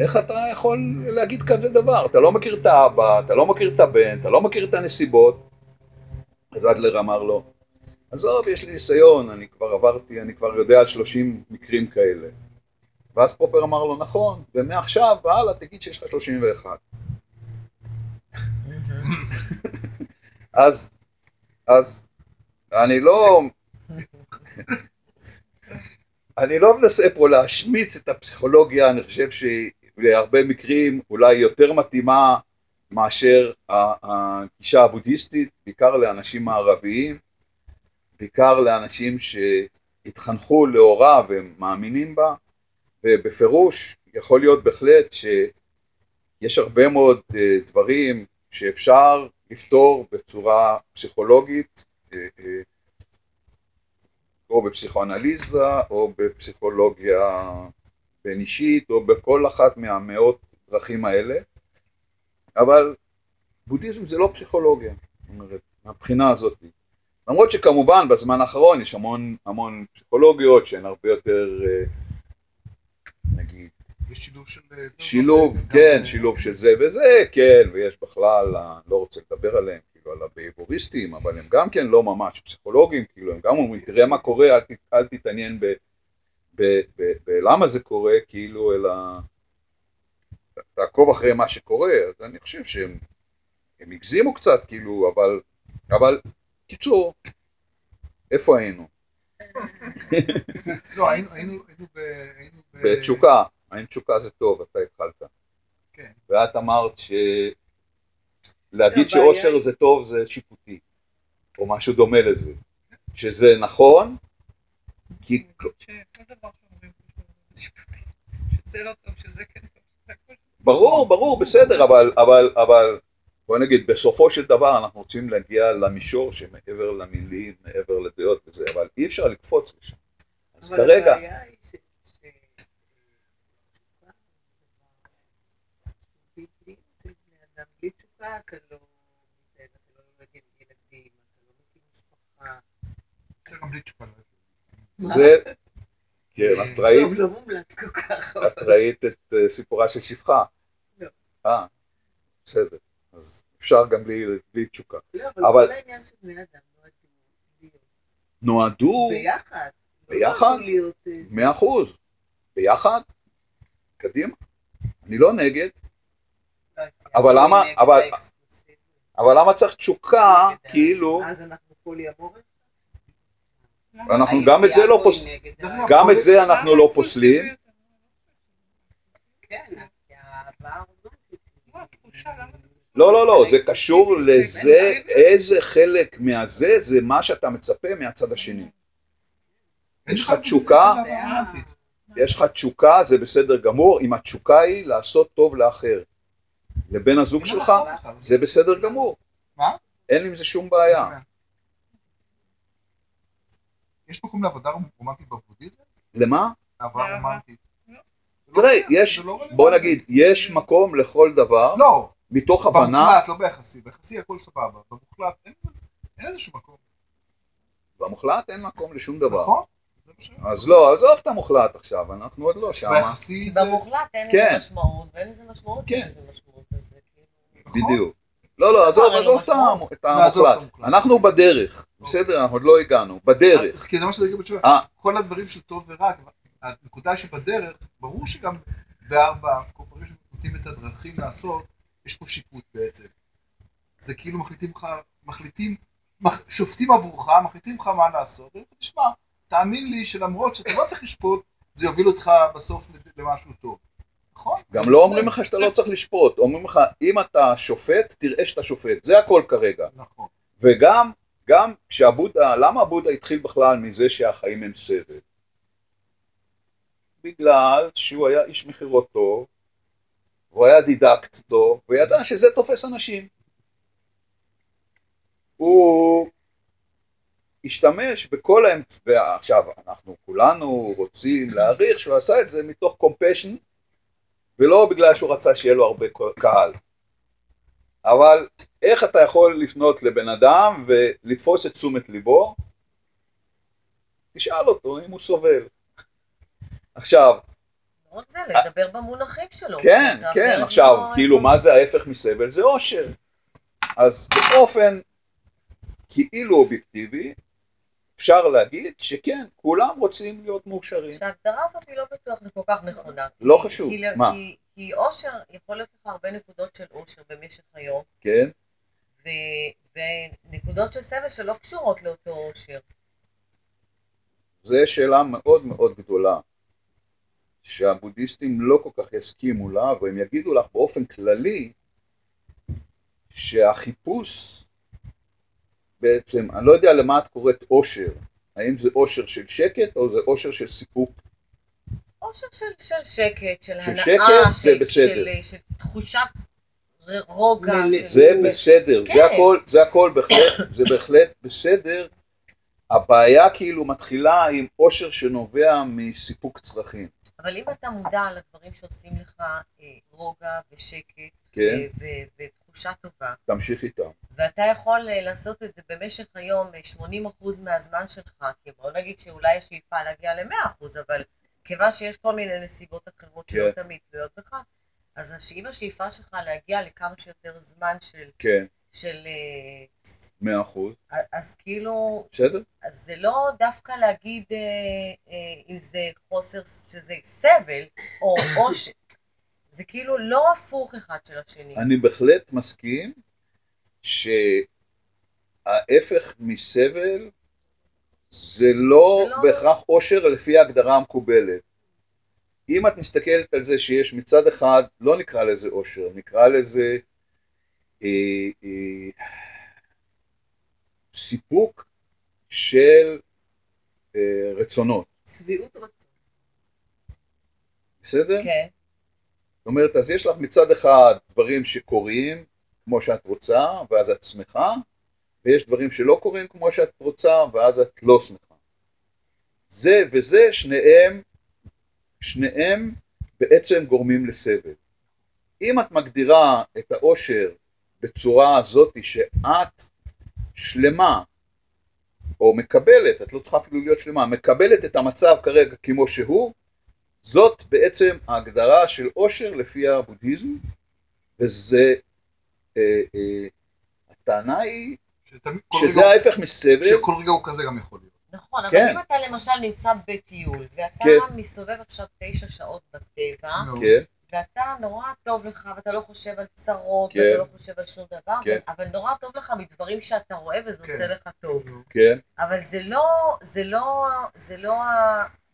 איך אתה יכול להגיד כזה דבר? אתה לא מכיר את האבא, אתה לא מכיר את הבן, אתה לא מכיר את הנסיבות. אז אדלר אמר לו, עזוב, יש לי ניסיון, אני כבר עברתי, אני כבר יודע על 30 מקרים כאלה. ואז פופר אמר לו, נכון, ומעכשיו והלאה תגיד שיש לך 31. אז, אז אני לא, אני לא מנסה פה להשמיץ את הפסיכולוגיה, אני חושב שהיא מקרים אולי יותר מתאימה מאשר הגישה הבודהיסטית, בעיקר לאנשים מערביים, בעיקר לאנשים שהתחנכו לאורה והם מאמינים בה, ובפירוש יכול להיות בהחלט שיש הרבה מאוד אה, דברים שאפשר לפתור בצורה פסיכולוגית, אה, אה, או בפסיכואנליזה, או בפסיכולוגיה בין אישית, או בכל אחת מהמאות דרכים האלה, אבל בודהיזם זה לא פסיכולוגיה, זאת אומרת, מהבחינה הזאת. למרות שכמובן בזמן האחרון יש המון המון פסיכולוגיות שהן הרבה יותר, אה, נגיד, יש שילוב של... אה, זה, שילוב, גם, כן, אה, שילוב של זה וזה, כן, ויש בכלל, לא רוצה לדבר עליהם, כאילו על הביהביוריסטים, אבל הם גם כן לא ממש פסיכולוגים, כאילו הם גם אומרים, תראה מה קורה, אל, ת- אל תתעניין ב, ב, ב, בלמה זה קורה, כאילו, אלא תעקוב אחרי מה שקורה, אז אני חושב שהם הם הגזימו קצת, כאילו, אבל, אבל, קיצור, איפה היינו? לא, היינו היינו- היינו ב... היינו ב- בתשוקה, האם תשוקה זה טוב, אתה התחלת. כן. ואת אמרת שלהגיד הבעיה שאושר זה טוב זה שיפוטי, או משהו דומה לזה. שזה נכון, כי שזה לא טוב, שזה כן טוב, ברור, ברור, בסדר, אבל, אבל, אבל, בוא נגיד, בסופו של דבר אנחנו רוצים להגיע למישור שמעבר למילים, מעבר לדעות וזה, אבל אי אפשר לקפוץ לשם. אז אבל כרגע, הבעיה היא. בלי אתה לא מתאהב, אתה לא יולד ילדים, אתה לא מקים משפחה. לא זה, כן, את ראית, טוב, לא מומלץ כל כך. את ראית את אה, סיפורה של שפחה. לא. אה, בסדר. אז אפשר גם בלי תשוקה. לא, אבל כל העניין של בני אדם נועדו להיות נועדו, ביחד. לא ביחד? אה. מאה אחוז, ביחד, קדימה. אני לא נגד, לא. אבל אני למה- אבל-. אבל למה צריך תשוקה, ה- כאילו, אז אנחנו פוליאמורים? אנחנו גם את זה לא פוסלים. גם את זה אנחנו לא פוסלים. כן. לא, לא, לא, לא, זה. קשור לזה, איזה חלק מהזה זה מה שאתה מצפה מהצד השני. יש לך תשוקה? רומנטית. יש לך תשוקה, זה בסדר גמור, אם התשוקה היא לעשות טוב לאחר. לבן הזוג שלך, לך בכלל. זה בסדר גמור. מה? אין עם זה שום בעיה. יש מקום לעבודה רומנטית בבודהיזם? למה? אהבה אהבה. רומנטית. לא. לא תראה, יש, לא. בוא נגיד, יש מקום לכל דבר, לא, מתוך הבנה, במוחלט, לא ביחסי. ביחסי הכל סבבה. במוחלט אין שום מקום. במוחלט אין מקום לשום דבר. נכון? אז לא, עזוב את המוחלט עכשיו, אנחנו עוד לא שם. זה... במוחלט אין כן. לזה משמעות, ואין לזה משמעות, כן. אין לזה משמעות, כאילו... נכון? בדיוק. לא, לא, עזוב, אין לו עזוב את המוחלט. אנחנו בדרך, בסדר? אנחנו עוד לא הגענו. בדרך. אז כי זה מה שזה יגיד בתשובה. אה. כל הדברים של טוב ורע, הנקודה שבדרך, ברור שגם בארבע, כל פעם שנותנים את הדרכים לעשות, יש פה שיפוט בעצם. זה כאילו מחליטים לך, מחליטים, מח- שופטים עבורך, מחליטים לך מה לעשות, ואתה תשמע, תאמין לי שלמרות שאתה לא צריך לשפוט, זה יוביל אותך בסוף למשהו טוב. נכון? גם לא אומרים לך שאתה לא צריך לשפוט, אומרים לך, אם אתה שופט, תראה שאתה שופט. זה הכל כרגע. נכון. וגם, גם כשהבודה, למה הבודה התחיל בכלל מזה שהחיים הם סבל? בגלל שהוא היה איש מכירות טוב, הוא היה דידקט טוב, וידע שזה תופס אנשים. הוא השתמש בכל האמצעים, ועכשיו אנחנו כולנו רוצים להעריך שהוא עשה את זה מתוך קומפשן, ולא בגלל שהוא רצה שיהיה לו הרבה קהל. אבל איך אתה יכול לפנות לבן אדם ולתפוס את תשומת ליבו? תשאל אותו אם הוא סובל. עכשיו, לא רק זה, לדבר במונחים שלו. כן, כן, עכשיו, לא- כאילו, מה זה ההפך מסבל? זה אושר. אז באופן כאילו אובייקטיבי, אפשר להגיד שכן, כולם רוצים להיות מאושרים. שההגדרה הזאת היא לא בטוח וכל כך נכונה. לא חשוב, כי- מה? כי- כי אושר, יכול להיות לך הרבה נקודות של אושר במשך היום, כן? ו- ונקודות של סבל שלא קשורות לאותו אושר. זו שאלה מאוד מאוד גדולה, שהבודהיסטים לא כל כך יסכימו לה, והם יגידו לך באופן כללי שהחיפוש, בעצם, אני לא יודע למה את קוראת אושר, האם זה אושר של שקט או זה אושר של סיפוק? אושר של, של שקט, של של הנאה, שקט זה של, בסדר. של, של תחושת רוגע. מלא. של- זה בסדר, זה כן. הכל, זה הכל בהחלט, זה בהחלט בסדר. הבעיה כאילו מתחילה עם אושר שנובע מסיפוק צרכים. אבל אם אתה מודע לדברים שעושים לך אה, רוגע ושקט כן. ו- ו- ותחושה טובה, תמשיך איתם. ואתה יכול אה, לעשות את זה במשך היום אה, 80% מהזמן שלך, כי בוא נגיד שאולי יש שאיפה להגיע ל-100%, אבל כיוון שיש כל מיני נסיבות אחרות שלא כן. תמיד תלויות בך, אז אם השאיפה שלך להגיע לכמה שיותר זמן של, כן, של אה, מאה אחוז. אז כאילו, בסדר? אז זה לא דווקא להגיד אה, אה, אם זה חוסר, שזה סבל, או עושר. זה כאילו לא הפוך אחד של השני. אני בהחלט מסכים שההפך מסבל זה לא זה לא- בהכרח אושר לפי ההגדרה המקובלת. אם את מסתכלת על זה שיש מצד אחד, לא נקרא לזה אושר, נקרא לזה אה, אה, סיפוק של אה, רצונות, שביעות רצון. בסדר? כן, אומרת, אז יש לך מצד אחד דברים שקורים כמו שאת רוצה, ואז את שמחה, ויש דברים שלא קורים כמו שאת רוצה, ואז את לא שמחה. זה וזה, שניהם, שניהם בעצם גורמים לסבל. אם את מגדירה את האושר בצורה הזאת שאת שלמה או מקבלת, את לא צריכה אפילו להיות שלמה, מקבלת את המצב כרגע כמו שהוא, זאת בעצם ההגדרה של עושר לפי הבודהיזם, וזה, אה, אה, הטענה היא שזה רגע- ההפך מסבל, שכל רגע הוא כזה גם יכול להיות. נכון, אבל כן. אם אתה למשל נמצא בטיול, ואתה כן. מסתובב עכשיו תשע שעות בטבע. כן, ואתה נורא טוב לך, ואתה לא חושב על צרות, כן. ואתה לא חושב על שום דבר, כן. אבל נורא טוב לך מדברים שאתה רואה וזה כן. עושה לך טוב. כן, אבל זה לא, זה לא, זה לא,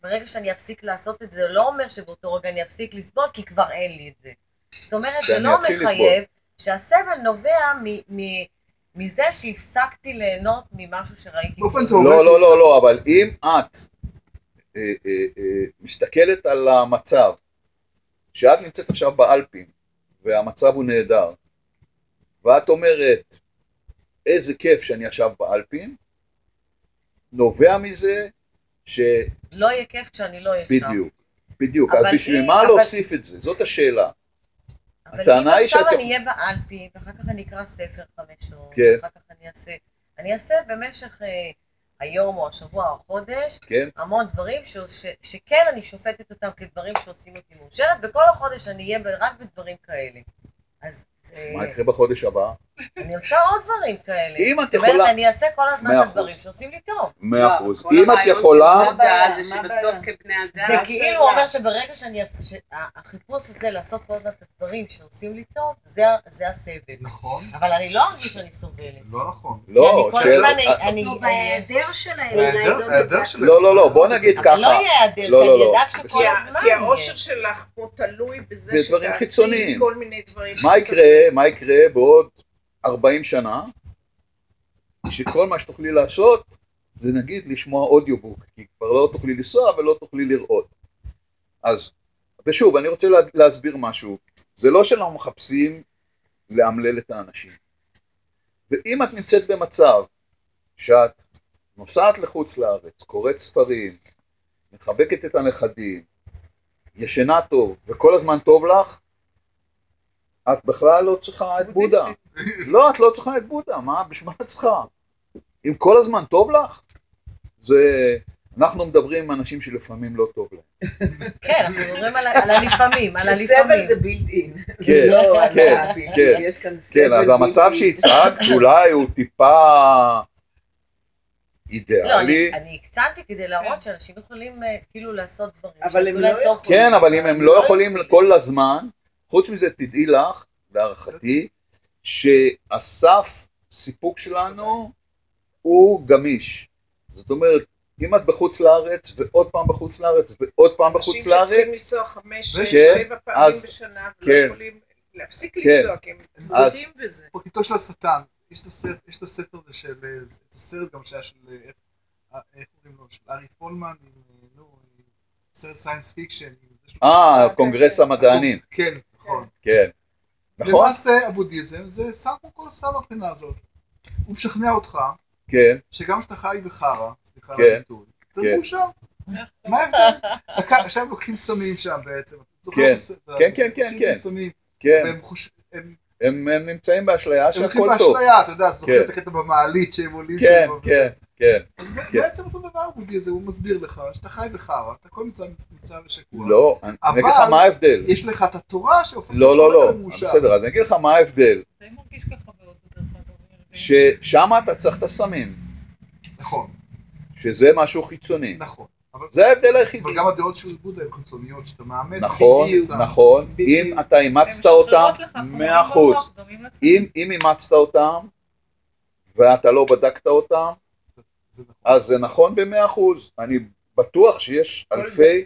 ברגע שאני אפסיק לעשות את זה, זה לא אומר שבאותו רגע אני אפסיק לסבול, כי כבר אין לי את זה. זאת אומרת, זה לא מחייב שהסבל נובע מ- מ- מזה שהפסקתי ליהנות ממשהו שראיתי. באופן. תיאורטי. לא, לא, לא, לא, אבל אם את אה, אה, אה, מסתכלת על המצב, שאת נמצאת עכשיו באלפים, והמצב הוא נהדר, ואת אומרת, איזה כיף שאני עכשיו באלפים, נובע מזה שבדיוק, לא יהיה כיף כשאני לא אהיה שם. בדיוק, אבל אז בשביל מה אבל- להוסיף את זה? זאת השאלה. אבל אם עכשיו אני אהיה באלפים, ואחר כך אני אקרא ספר חמש שעות, כן. ואחר כך אני אעשה, אני אעשה במשך אה, היום או השבוע או החודש, כן? המון דברים ש, ש, שכן אני שופטת אותם כדברים שעושים אותי מאושרת, וכל החודש אני אהיה רק בדברים כאלה. אז אה, מה יקרה בחודש הבא? אני רוצה עוד דברים כאלה. אם את זאת אומרת, יכולה- אני אעשה כל הזמן את הדברים אחוז. שעושים לי טוב. מאה אחוז. כל אם את יכולה, זה? שבסוף כבני זה אדם, כאילו השאלה? אומר שברגע שאני, שהחיפוש הזה לעשות כל הזמן את הדברים שעושים לי טוב, זה, זה הסבל. נכון, אבל אני לא ארגיש שאני סובלת. לא נכון. כי לא, אני כל של- הזמן, אני- אני... בהיעדר שלהם, בהיעדר- אולי זאת. שלהם. לא, לא, לא, בוא נגיד אבל לא ככה. יהיה היעדר, לא, כי לא, אני לא. אדאג שכל כי הזמן כי. האושר שלך פה תלוי בזה שתעשי. כל מיני דברים. מה יקרה, מה יקרה בעוד 40 שנה, שכל מה שתוכלי לעשות זה נגיד לשמוע אודיובוק, כי כבר לא תוכלי לנסוע ולא תוכלי לראות. אז, ושוב, אני רוצה לה, להסביר משהו. זה לא שאנחנו מחפשים לאמלל את האנשים. ואם את נמצאת במצב שאת נוסעת לחוץ לארץ, קוראת ספרים, מחבקת את הנכדים, ישנה טוב, וכל הזמן טוב לך, את בכלל לא צריכה את בודה. לא, את לא צריכה את בודה, מה, בשביל מה את צריכה? אם כל הזמן טוב לך, זה... אנחנו מדברים עם אנשים שלפעמים לא טוב להם. כן, אנחנו מדברים על ה- על הלפעמים, על שסבל הלפעמים. זה בילט אין. כן, לא כן, הבלתי. כן. יש כאן סבל כן, אז המצב שהצגת אולי הוא טיפה לא, אידיאלי. אני- אני הקצנתי כדי להראות שאנשים יכולים אה, כאילו לעשות דברים. אבל הם לא. יכולים. כן, אבל אם הם לא יכולים כל הזמן, חוץ מזה תדעי לך, להערכתי, שהסף סיפוק שלנו הוא גמיש. זאת אומרת, אם את בחוץ לארץ, ועוד פעם בחוץ לארץ, ועוד פעם בחוץ אנשים שצריכים לארץ, לנסוע חמש, כן, שש, שבע פעמים אז- בשנה, ולא כן. יכולים להפסיק כן. לנסוע, כי הם אז- בודים בזה. פרקליטו של השטן, יש את הספר, יש את הספר הזה של, אה, את הסרט גם שהיה של, אה, איך- אה, איך קוראים לו, של ארי פולמן, עם, נו, סרט science fiction. אה, קונגרס העתידנים, כן, נכון. כן. נכון? למעשה הבודהיזם זה סם כמו כל סם מהבחינה הזאת. הוא משכנע אותך כן, שגם כשאתה חי בחרא, סליחה על כן, הביטוי, אתה כן. מאושר. מה ההבדל? עכשיו לוקחים סמים שם בעצם. כן? כן, כן, כן, לוקחים כן. סמים, כן. הם הם הם נמצאים באשליה הם הולכים שהכל טוב. באשליה, אתה יודע, זוכר כן. את הקטע במעלית שהם עולים כן, שם. כן, כן. אז כן. בעצם אותו דבר בודהיזם, הוא מסביר לך שאתה חי בחרא, אתה הכל נמצא נמצא ושקוע. לא, אני אבל- אגיד לך מה ההבדל. יש לך את התורה שהופכת לא, לא, לא. בסדר, אז אני אגיד לך מה ההבדל. ששם אתה צריך את הסמים, נכון, שזה משהו חיצוני. נכון. זה ההבדל היחידי. אבל גם הדעות של בודה הן חיצוניות, שאתה מאמץ. נכון. נכון. אם אתה אימצת אותם, מאה אחוז. אם אם אימצת אותם, ואתה לא בדקת אותם. אז זה נכון במאה אחוז. אני בטוח שיש אלפי.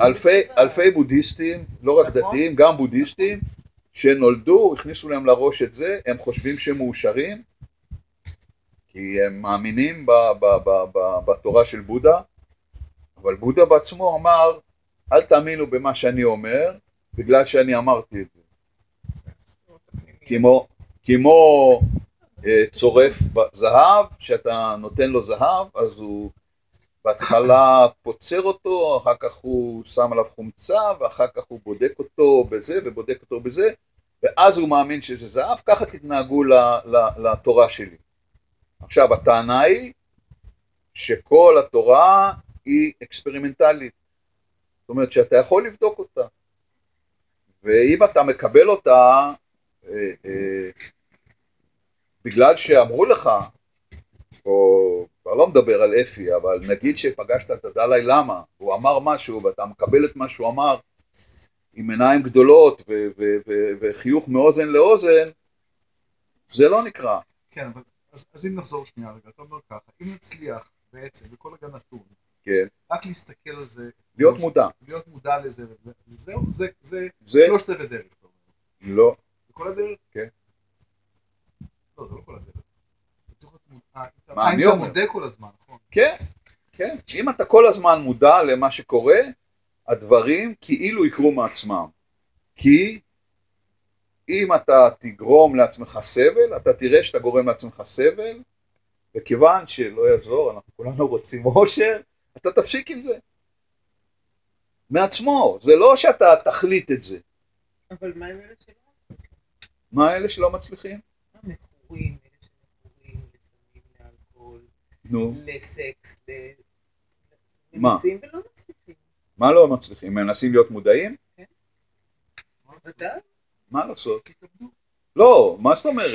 אלפי, אלפי בודהיסטים, לא רק נכון. דתיים, גם בודהיסטים, שנולדו, הכניסו להם לראש את זה, הם חושבים שהם מאושרים, כי הם מאמינים ב, ב, ב, ב, בתורה של בודה, אבל בודה בעצמו אמר, אל תאמינו במה שאני אומר, בגלל שאני אמרתי את זה. כמו, כמו אה, צורף זהב, שאתה נותן לו זהב, אז הוא בהתחלה פוצר אותו, אחר כך הוא שם עליו חומצה, ואחר כך הוא בודק אותו בזה ובודק אותו בזה, ואז הוא מאמין שזה זהב, ככה תתנהגו לתורה שלי. עכשיו, הטענה היא שכל התורה היא אקספרימנטלית. זאת אומרת שאתה יכול לבדוק אותה. ואם אתה מקבל אותה, אה, אה, בגלל שאמרו לך, או כבר לא מדבר על אפי, אבל נגיד שפגשת את הדלאי למה, הוא אמר משהו ואתה מקבל את מה שהוא אמר עם עיניים גדולות ו- ו- ו- וחיוך מאוזן לאוזן, זה לא נקרא. כן, אבל אז, אז אם נחזור שנייה רגע, אתה אומר ככה, אם נצליח בעצם בכל רגע נתון, כן, רק להסתכל על זה, להיות מודע. להיות מודע לזה, וזהו, זה, זה זה שלושת רבעי דרך. לא. בכל הדרך? כן. לא, זה לא כל הדרך. אה, מה, אני אומר? מודה כל הזמן, נכון? כן, כן. אם אתה כל הזמן מודע למה שקורה, הדברים כאילו יקרו מעצמם. כי אם אתה תגרום לעצמך סבל, אתה תראה שאתה גורם לעצמך סבל, וכיוון שלא יעזור, אנחנו כולנו רוצים אושר, אתה תפסיק עם זה. מעצמו, זה לא שאתה תחליט את זה. אבל מה עם אלה שלא מצליחים? מה אלה שלא מצליחים? המכורים, אלה שמכורים לסמים, לאלכוהול, נו, לסקס, ל... מה? מנסים ולא מצליחים. מה לא מצליחים? מנסים להיות מודעים? ודאי. מה לעשות? לא, מה זאת אומרת?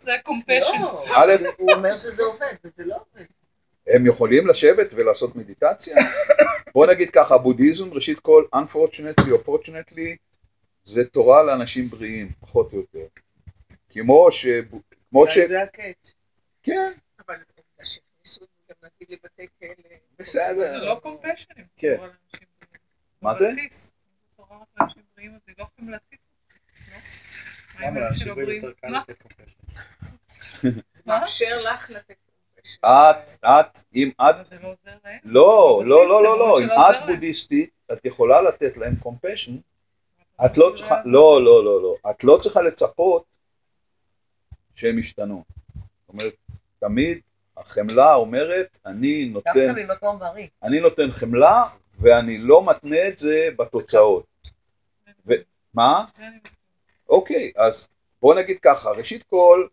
זה הקומפשן. לא, הוא אומר שזה עובד, וזה לא עובד. הם יכולים לשבת ולעשות מדיטציה? בוא נגיד ככה, בודהיזם, ראשית כל, unfortunately או fortunately, זה תורה לאנשים בריאים, פחות או יותר. כמו ש... כמו ש... אולי זה הקאץ'. כן, אבל שהכניסו גם נגיד לבתי כלא. בסדר. זה לא קומפשן. אם כן. מה זה? אם לא. לא? compassion. את, את, אם את... לא. לא, לא, לא, לא, לא, אם לא עוזר את. בודהיסטית, את יכולה לתת להם compassion, את לא צריכה, לא, לא, לא, לא, את לא צריכה לצפות שהם ישתנו. זאת אומרת, תמיד החמלה אומרת, אני נותן, דווקא ממקום בריא. אני נותן חמלה ואני לא מתנה את זה בתוצאות. ו- מה? אוקיי, אז בוא נגיד ככה, ראשית כל,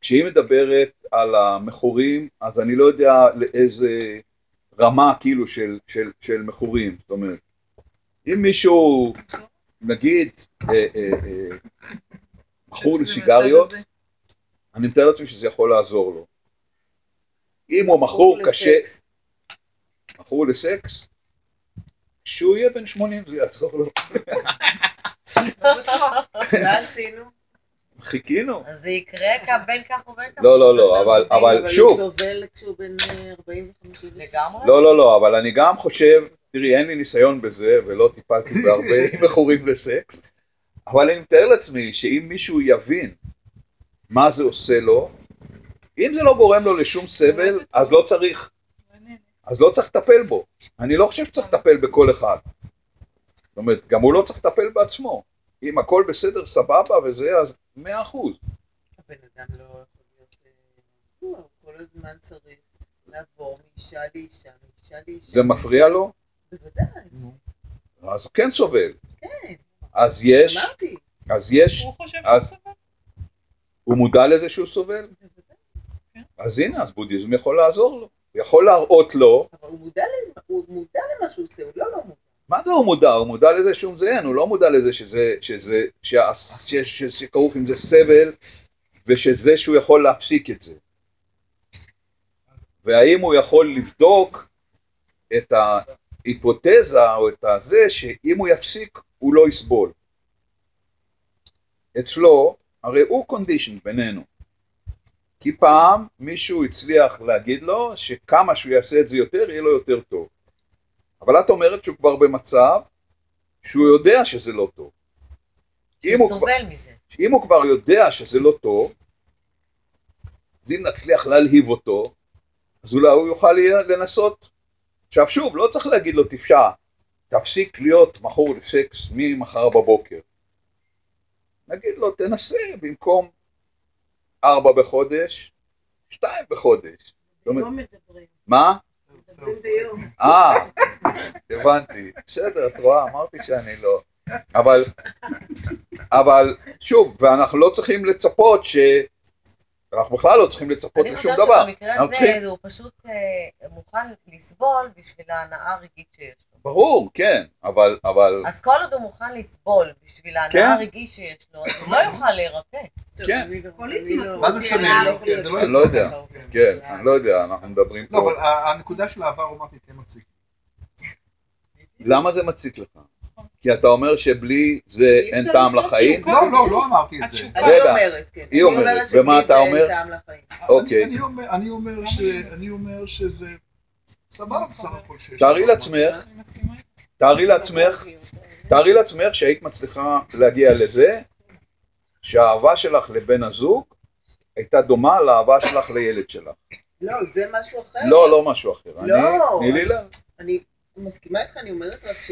כשהיא מדברת על המכורים, אז אני לא יודע לאיזה רמה כאילו של, של, של מכורים, זאת אומרת, אם מישהו, נגיד, אה, אה, אה, מכור שזה לסיגריות. אני מתאר לעצמי שזה יכול לעזור לו. אם הוא מכור קשה. מכור לסקס, כשהוא יהיה בן 80 זה יעזור לו. מה עשינו? חיכינו. אז זה יקרה בין כך ובין כך. לא, לא, לא, אבל- להבין. אבל- אבל שוב. הוא סובל כשהוא בן אה, 45 לגמרי. לא, לא, לא, אבל אני גם חושב, תראי, אין לי ניסיון בזה, ולא טיפלתי בהרבה מכורים לסקס, אבל אני מתאר לעצמי שאם מישהו יבין מה זה עושה לו, אם זה לא גורם לו לשום סבל, אז לא צריך. אז לא צריך לטפל בו. אני לא חושב שצריך לטפל בכל אחד. זאת אומרת, גם הוא לא צריך לטפל בעצמו. אם הכל בסדר, סבבה וזה, אז מאה אחוז. הבן אדם לא יכול להיות אה, רגוע, הוא כל הזמן צריך לעבור מאישה לאישה, מאישה לאישה. זה מפריע לו, בוודאי, אז הוא כן סובל. כן, אז יש, אמרתי. אז יש, הוא חושב אז- שהוא סבבה. הוא מודע לזה שהוא סובל? בוודאי. אז הנה, אז בודהיזם יכול לעזור לו. הוא יכול להראות לו, אבל הוא מודע למה- הוא מודע למה שהוא עושה, הוא לא לא מודע. מה זה הוא מודע? הוא מודע לזה שהוא מזיין, הוא לא מודע לזה שזה, שזה, שכרוך עם זה סבל, ושזה שהוא יכול להפסיק את זה. והאם הוא יכול לבדוק את ההיפותזה או את הזה, שאם הוא יפסיק, הוא לא יסבול. אצלו, הרי הוא קונדישן בינינו. כי פעם מישהו הצליח להגיד לו שכמה שהוא יעשה את זה יותר, יהיה לו יותר טוב. אבל את אומרת שהוא כבר במצב שהוא יודע שזה לא טוב. אם הוא כבר, מזה. אם הוא כבר יודע שזה לא טוב, אז אם נצליח להלהיב אותו, אז אולי הוא יוכל לנסות. עכשיו שוב, לא צריך להגיד לו תפשע, תפסיק להיות מכור לסקס ממחר בבוקר. נגיד לו, תנסה במקום ארבע בחודש, שתיים בחודש. אומרת, לא מדברים, מה? אה, הבנתי. בסדר, את רואה, אמרתי שאני לא. אבל, אבל שוב, ואנחנו לא צריכים לצפות ש... אנחנו בכלל לא צריכים לצפות אני לשום חושבת דבר. שבמקרה אנחנו צריכים- הזה הוא פשוט אה, מוכן לסבול בשביל ההנאה הרגעית שיש לו. ברור, כן, אבל, אבל, אז כל עוד הוא מוכן לסבול בשביל כן. ההנאה הרגעית שיש לו, אז הוא לא יוכל להירפא. כן. אני אני לא- מה זה משנה? אני לא, כן, זה לא אני לא יודע. כן, אני לא יודע, אנחנו מדברים לא, פה. אבל ה- הנקודה של האהבה הרומנטית כן מציק. למה זה מציק לך? כי אתה אומר שבלי זה אי אין טעם לחיים? לא, לא, לא אמרתי את זה. אני רגע, אומרת, כן. היא אני אומרת, ומה אתה אומר? אוקיי. אני- אומר- אני אומר ש- אני אומר שזה סבבה בסך הכל שיש. תארי לעצמך. תארי לעצמך, תארי לעצמך שהיית מצליחה להגיע לזה שהאהבה שלך לבן הזוג הייתה דומה לאהבה שלך לילד שלך. לא, זה משהו אחר. לא, לא משהו אחר. לא. אני- תני לי לה. אני מסכימה איתך, אני אומרת רק ש...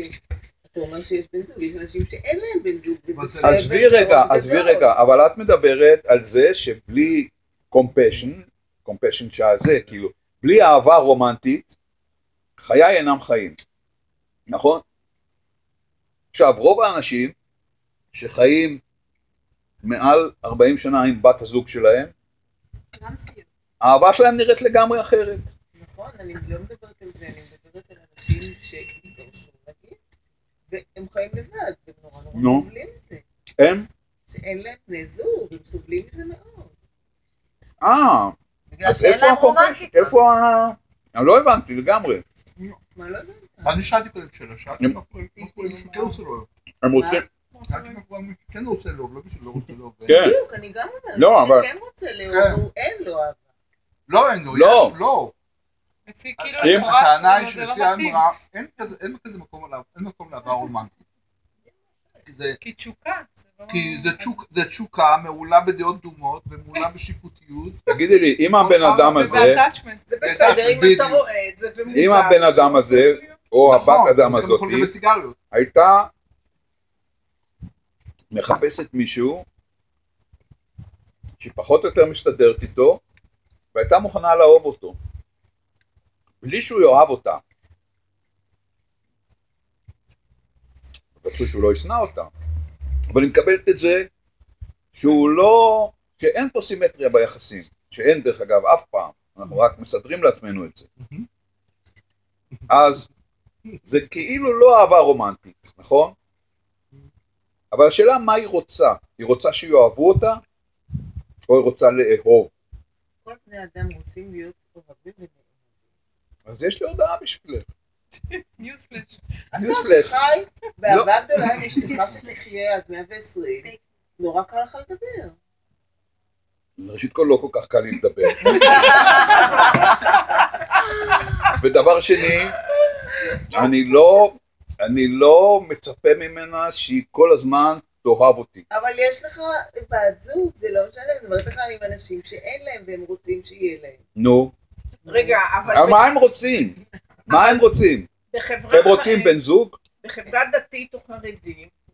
אתה אומר שיש בן זוג, יש אנשים שאין להם בן זוג. עזבי רגע, עזבי. רגע, אבל את מדברת על זה שבלי compassion, compassion שהזה, כאילו, בלי אהבה רומנטית, חיי אינם חיים, נכון? עכשיו, רוב האנשים שחיים מעל 40 שנה עם בת הזוג שלהם. האהבה שלהם נראית לגמרי אחרת. נכון, אני לא מדברת על זה, אני מדברת על אנשים נגיד, והם חיים לבד, והם נורא נורא נו. סובלים מזה. הם? שאין להם בני זוג, הם סובלים מזה מאוד. אה, אז איפה? רומנטיקה. איפה ה... אני לא הבנתי לגמרי. מה לא הבנת? אני שאלתי קודם שאלה, שאלתי הם- מה קורה כן רוצה. הם רוצים... כן רוצה לאהוב, לא מישהו לא רוצה לאהוב. כן. בדיוק, אני גם אומרת, לא, מי שכן רוצה כן. לאהוב, הוא אין לו אהבה. לא, אין לו, לא. יש, לא. לפי כאילו אם לכאורה הטענה היא זה לא שלפי מתאים. האמרה, אין כזה- מקום עליו, אין מקום לאהבה רומנטית. כי תשוקה, זה לא... כי זה תשוק- זה תשוקה מעולה בדעות קדומות ומעולה בשיפוטיות. תגידי לי, אם הבן אדם זה הזה. זה בסדר אם. אתה רואה את זה ומודע. אם הבן אדם הזה, או נכון, הבת אדם יכול להיות בסיגריות. הייתה מחפשת מישהו שהיא פחות או יותר מסתדרת איתו, והייתה מוכנה לאהוב אותו, בלי שהוא יאהב אותה. רצו שהוא לא ישנא אותה, אבל היא מקבלת את זה שהוא לא, שאין פה סימטריה ביחסים, שאין דרך אגב אף פעם, אנחנו רק מסדרים לעצמנו את זה. אז זה כאילו לא אהבה רומנטית, נכון? אבל השאלה מה היא רוצה, היא רוצה שיאהבו אותה, או היא רוצה לאהוב? כל בני אדם רוצים להיות אוהבים ונאהבים. אז יש לי הודעה בשבילך. ניוזפלאש. אתה Newsflash. שחי לא. באהבה גדולה עם אשתך שתחיה עד 120, נורא קל לך לדבר. ראשית כל לא כל כך קל לי לדבר. ודבר שני, אני לא, אני לא מצפה ממנה שהיא כל הזמן תאהב אותי. אבל יש לך בת זוג, זה לא משנה, אני מדברת לך עם אנשים שאין להם והם רוצים שיהיה להם. נו, רגע, אבל מה הם רוצים? מה הם רוצים? הם רוצים בן זוג? בחברה דתית או חרדית,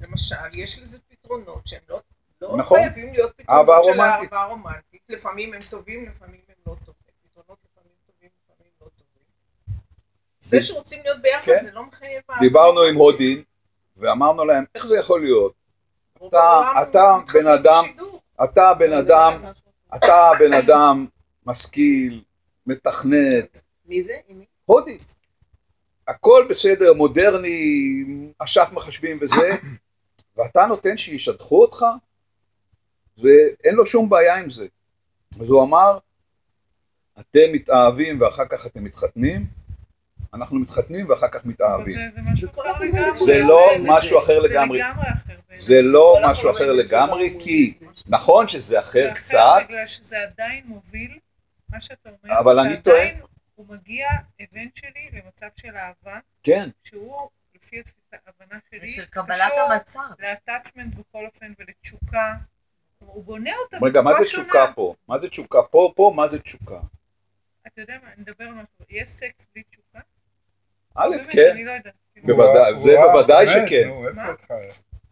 למשל, יש לזה פתרונות שהם לא, לא נכון. חייבים להיות פתרונות של. אהבה רומנטית. לפעמים הם טובים, לפעמים הם לא טובים. פתרונות לפעמים טובים, לפעמים לא טובים. זה שרוצים להיות ביחד כן. זה לא מחייב דיברנו עם. הודים, ואמרנו להם, איך זה יכול להיות? אתה- בן אדם- בשידור. אתה בן אדם. אתה בן אדם משכיל, מתכנת, מי זה? הודי. הכל בסדר, מודרני, אשף מחשבים וזה, ואתה נותן שישדכו אותך, ואין לו שום בעיה עם זה. אז הוא אמר, אתם מתאהבים ואחר כך אתם מתחתנים, אנחנו מתחתנים ואחר כך מתאהבים. זה- זה משהו אחר לגמרי. זה לא משהו. אחר לגמרי. אחר. זה לא משהו אחר לגמרי, שלנו כי. נכון שזה אחר זה קצת, בגלל שזה עדיין מוביל, מה שאתה אומר, אבל אני שעדיין הוא מגיע אבנצ'לי למצב של אהבה, כן, שהוא, לפי התפיסה, ההבנה שלי, של קבלת המצב. לאטאצ'מנט בכל אופן ולתשוקה. הוא בונה אותה רגע, מה בצורה זה שונה. תשוקה פה? מה זה תשוקה פה? פה, מה זה תשוקה? אתה יודע מה, נדבר על משהו. יש סקס בלי תשוקה? א', כן, אני לא יודעת. זה בוודאי שכן.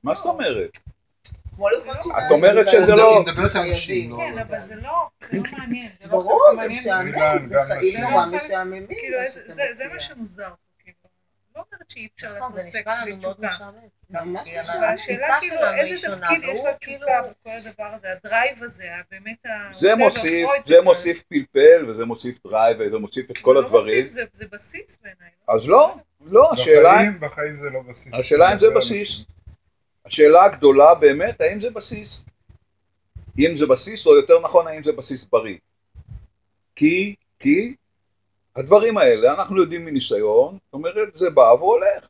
מה זאת אומרת? את אומרת שזה לא- היא מדברת על אנשים. לא- כן, אבל זה לא זה לא מעניין. זה לא ברור, זה. משעמם, זה חיים. נורא זה לא חלק- משעממים. כאילו, זה- שאתה זה זה מה. שמוזר כאילו. לא אומרת שאי אפשר נכון, זה לעשות סקס נשמע לנו בלי מאוד תשוקה. ממש משעמם. השאלה כאילו איזה תפקיד יש לתשוקה כאילו... בכל הדבר הזה, הדרייב הזה, באמת ה... זה whatever, מוסיף, פלפל, וזה מוסיף דרייב, וזה מוסיף את כל זה לא הדברים. זה- זה בסיס בעיניי. אז לא, לא, השאלה, בחיים זה לא בסיס. השאלה אם זה בסיס. השאלה הגדולה באמת, האם זה בסיס? אם זה בסיס, או יותר נכון, האם זה בסיס בריא. כי, כי, הדברים האלה, אנחנו יודעים מניסיון, זאת אומרת, זה בא והולך.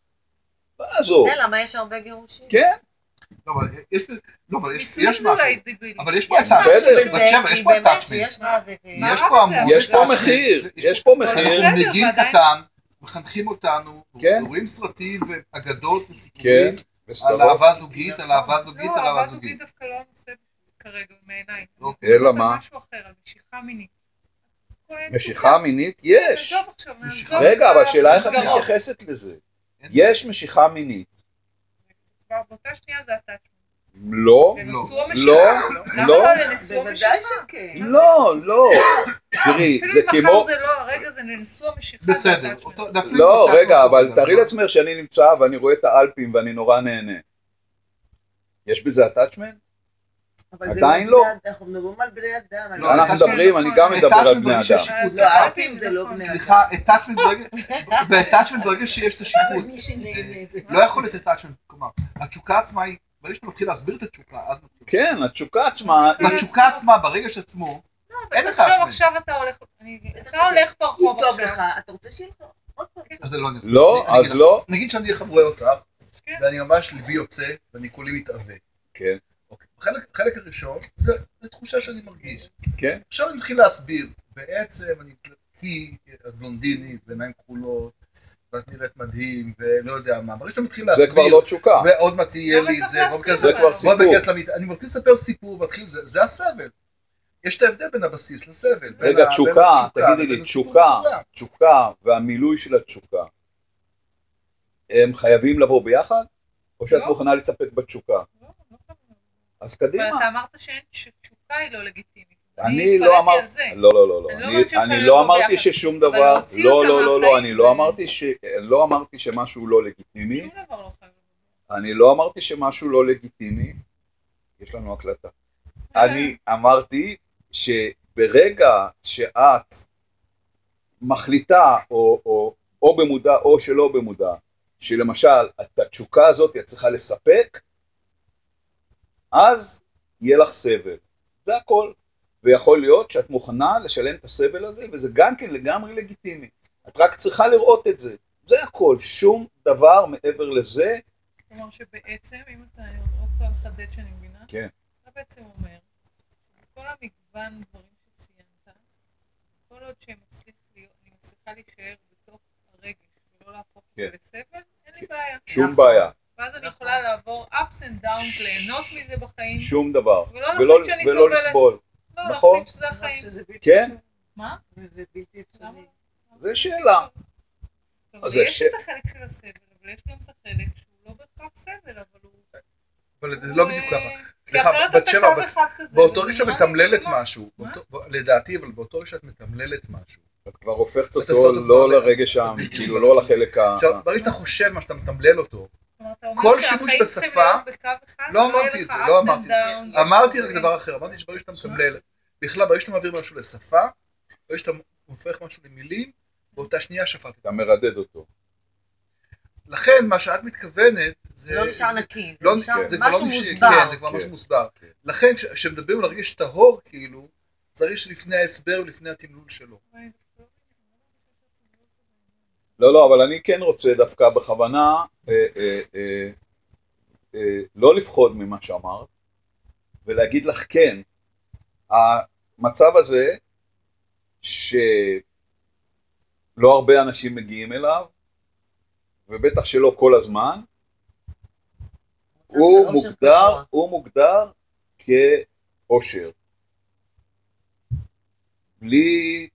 מה עזוב? זה למה יש הרבה גירושים. כן, לא, אבל יש, לא, אבל יש, יש משהו. אבל יש פה יש את ה... משהו בסדר, בזה, בת שבע, יש פה זה... יש פה רע המון. בזה? יש פה מחיר, יש פה מחיר. מגיל קטן, מחנכים אותנו, כן. רואים סרטים ואגדות כן, וסיפורים על. אהבה זוגית, על אהבה זוגית, לא, על אהבה אהבה זוגית. זוגית דווקא לא הנושא כרגע מעיניי. אוקיי. אלא מה? משהו אחר, על משיכה מינית. משיכה. מינית יש. רגע, אבל שאלה איך את. מתייחסת לזה. יש משיכה מינית. כבר באותה שנייה זה attachment. לא, לא, לא. לא המשיכה? שכן. לא, לא. תראי, אפילו זה אם מחר כמו... זה לא הרגע, זה לנשוא המשיכה. זה בסדר. לא, רגע, אבל תארי לעצמך שאני נמצא ואני רואה את האלפים ואני נורא נהנה. יש בזה attachment? עדיין לא. אנחנו מדברים על בני אדם. לא, אנחנו. מדברים, אני גם מדבר על בני אדם. שיפוט לא, שפה. אלפים זה לא בני אדם. סליחה, attachment ברגע, שיש את השיפוט, לא יכול להיות attachment, כלומר, התשוקה עצמה היא, ברגע שאתה מתחיל להסביר את התשוקה, אז מתחיל. כן, התשוקה עצמה... בתשוקה עצמה, ברגש עצמו, לא, אין תחשוב attachment. עכשיו אתה הולך, אתה הולך ברחוב טוב לך, עכשיו. אתה רוצה שיהיה לך עוד פעם. אז זה לא נסביר. לא, אז לא. לך, נגיד שאני רואה אותך, כן. ואני ממש ליבי יוצא, ואני כולי מתאווה. כן, אוקיי. החלק- החלק הראשון, זה תחושה שאני מרגיש. כן. עכשיו אני מתחיל להסביר, בעצם אני, כי את בלונדינית, ועיניים כחולות, ואת נראית מדהים, ולא יודע מה, ברגע שאתה מתחיל זה להסביר, כבר לא תשוקה. ועוד מעט יהיה למה לי את זה, ועוד להסביר כזה, זה כבר אבל? סיפור. ועוד אני מתחיל לספר סיפור, מתחיל, זה זה הסבל. יש את ההבדל בין הבסיס לסבל. רגע, תשוקה, תגידי לי, תשוקה. תשוקה והמילוי של התשוקה, הם חייבים לבוא ביחד? או שאת לא. מוכנה להסתפק בתשוקה? לא, לא. אז אבל קדימה. אתה אמרת שתשוקה היא לא לגיטימית. אני לא אמרתי. לא, לא, לא, לא, אני לא לא אמרתי ששום דבר, לא, אותם לא, לא, לא, מהחיים אני לא זה- אמרתי ש- לא אמרתי שמשהו לא לגיטימי, לא. אני לא אמרתי שמשהו לא לגיטימי, יש לנו הקלטה. אני אמרתי שברגע שאת מחליטה, או, או, או במודע או שלא במודע, שלמשל את התשוקה הזאת את צריכה לספק, אז יהיה לך סבל. זה הכל. ויכול להיות שאת מוכנה לשלם את הסבל הזה, וזה גם כן לגמרי לגיטימי. את רק צריכה לראות את זה. זה הכל, שום דבר מעבר לזה. כלומר שבעצם, אם אתה רוצה לחדד שאני מבינה, כן. אתה בעצם אומר, כל המגוון דברים שציינת, כל עוד שהם מצליח להיות, אני מצליחה להישאר בתוך הרגש ולא להפוך את זה כן. לסבל, אין לי בעיה. שום נכון. בעיה, ואז אני נכון. יכולה לעבור ups and downs, ליהנות מזה בחיים, שום דבר. ולא ולא, להחליט שאני ולא סובלת. לסבול. לא, נכון. להחליט שזה רק החיים. שזה בלתי כן? מה? זה בלתי אפשרי. זה שאלה. יש ש- את החלק של הסבל, אבל יש גם את החלק שהוא לא בהכרח סבל, אבל הוא... אבל זה לא בדיוק אה, ככה. כי סליחה, בת שבע, באותו רגע שאת מתמללת. משהו, לדעתי, אבל באותו רגע שאת מתמללת משהו. את כבר הופכת אותו לא לרגש שם, כאילו לא לחלק ה... עכשיו, ברגע שאתה חושב מה שאתה מתמלל אותו, כלומר, אתה אומר כל שהחיים שימוש צריכים בשפה- להיות בקו אחד, לא יהיה אמרתי את זה, לא אמרתי את זה. אמרתי רק דבר אחר, אמרתי שברגע שאתה מתמלל, בכלל ברגע שאתה מעביר משהו לשפה, ברגע שאתה הופך משהו למילים, באותה שנייה שפטת. אתה מרדד אותו. לכן מה שאת מתכוונת, זה... לא נשאר נקי, זה לא, נשאר לא משהו מוסבר. כן, זה כבר כן. משהו מוסבר. לכן כש- כשמדברים על להרגיש טהור, כאילו, צריך שלפני ההסבר ולפני התמלול שלו. לא, לא, אבל אני כן רוצה דווקא בכוונה אה, אה, אה, לא לפחוד ממה שאמרת, ולהגיד לך כן, המצב הזה, שלא הרבה אנשים מגיעים אליו, ובטח שלא כל הזמן, הוא מוגדר. הוא מוגדר כאושר. בלי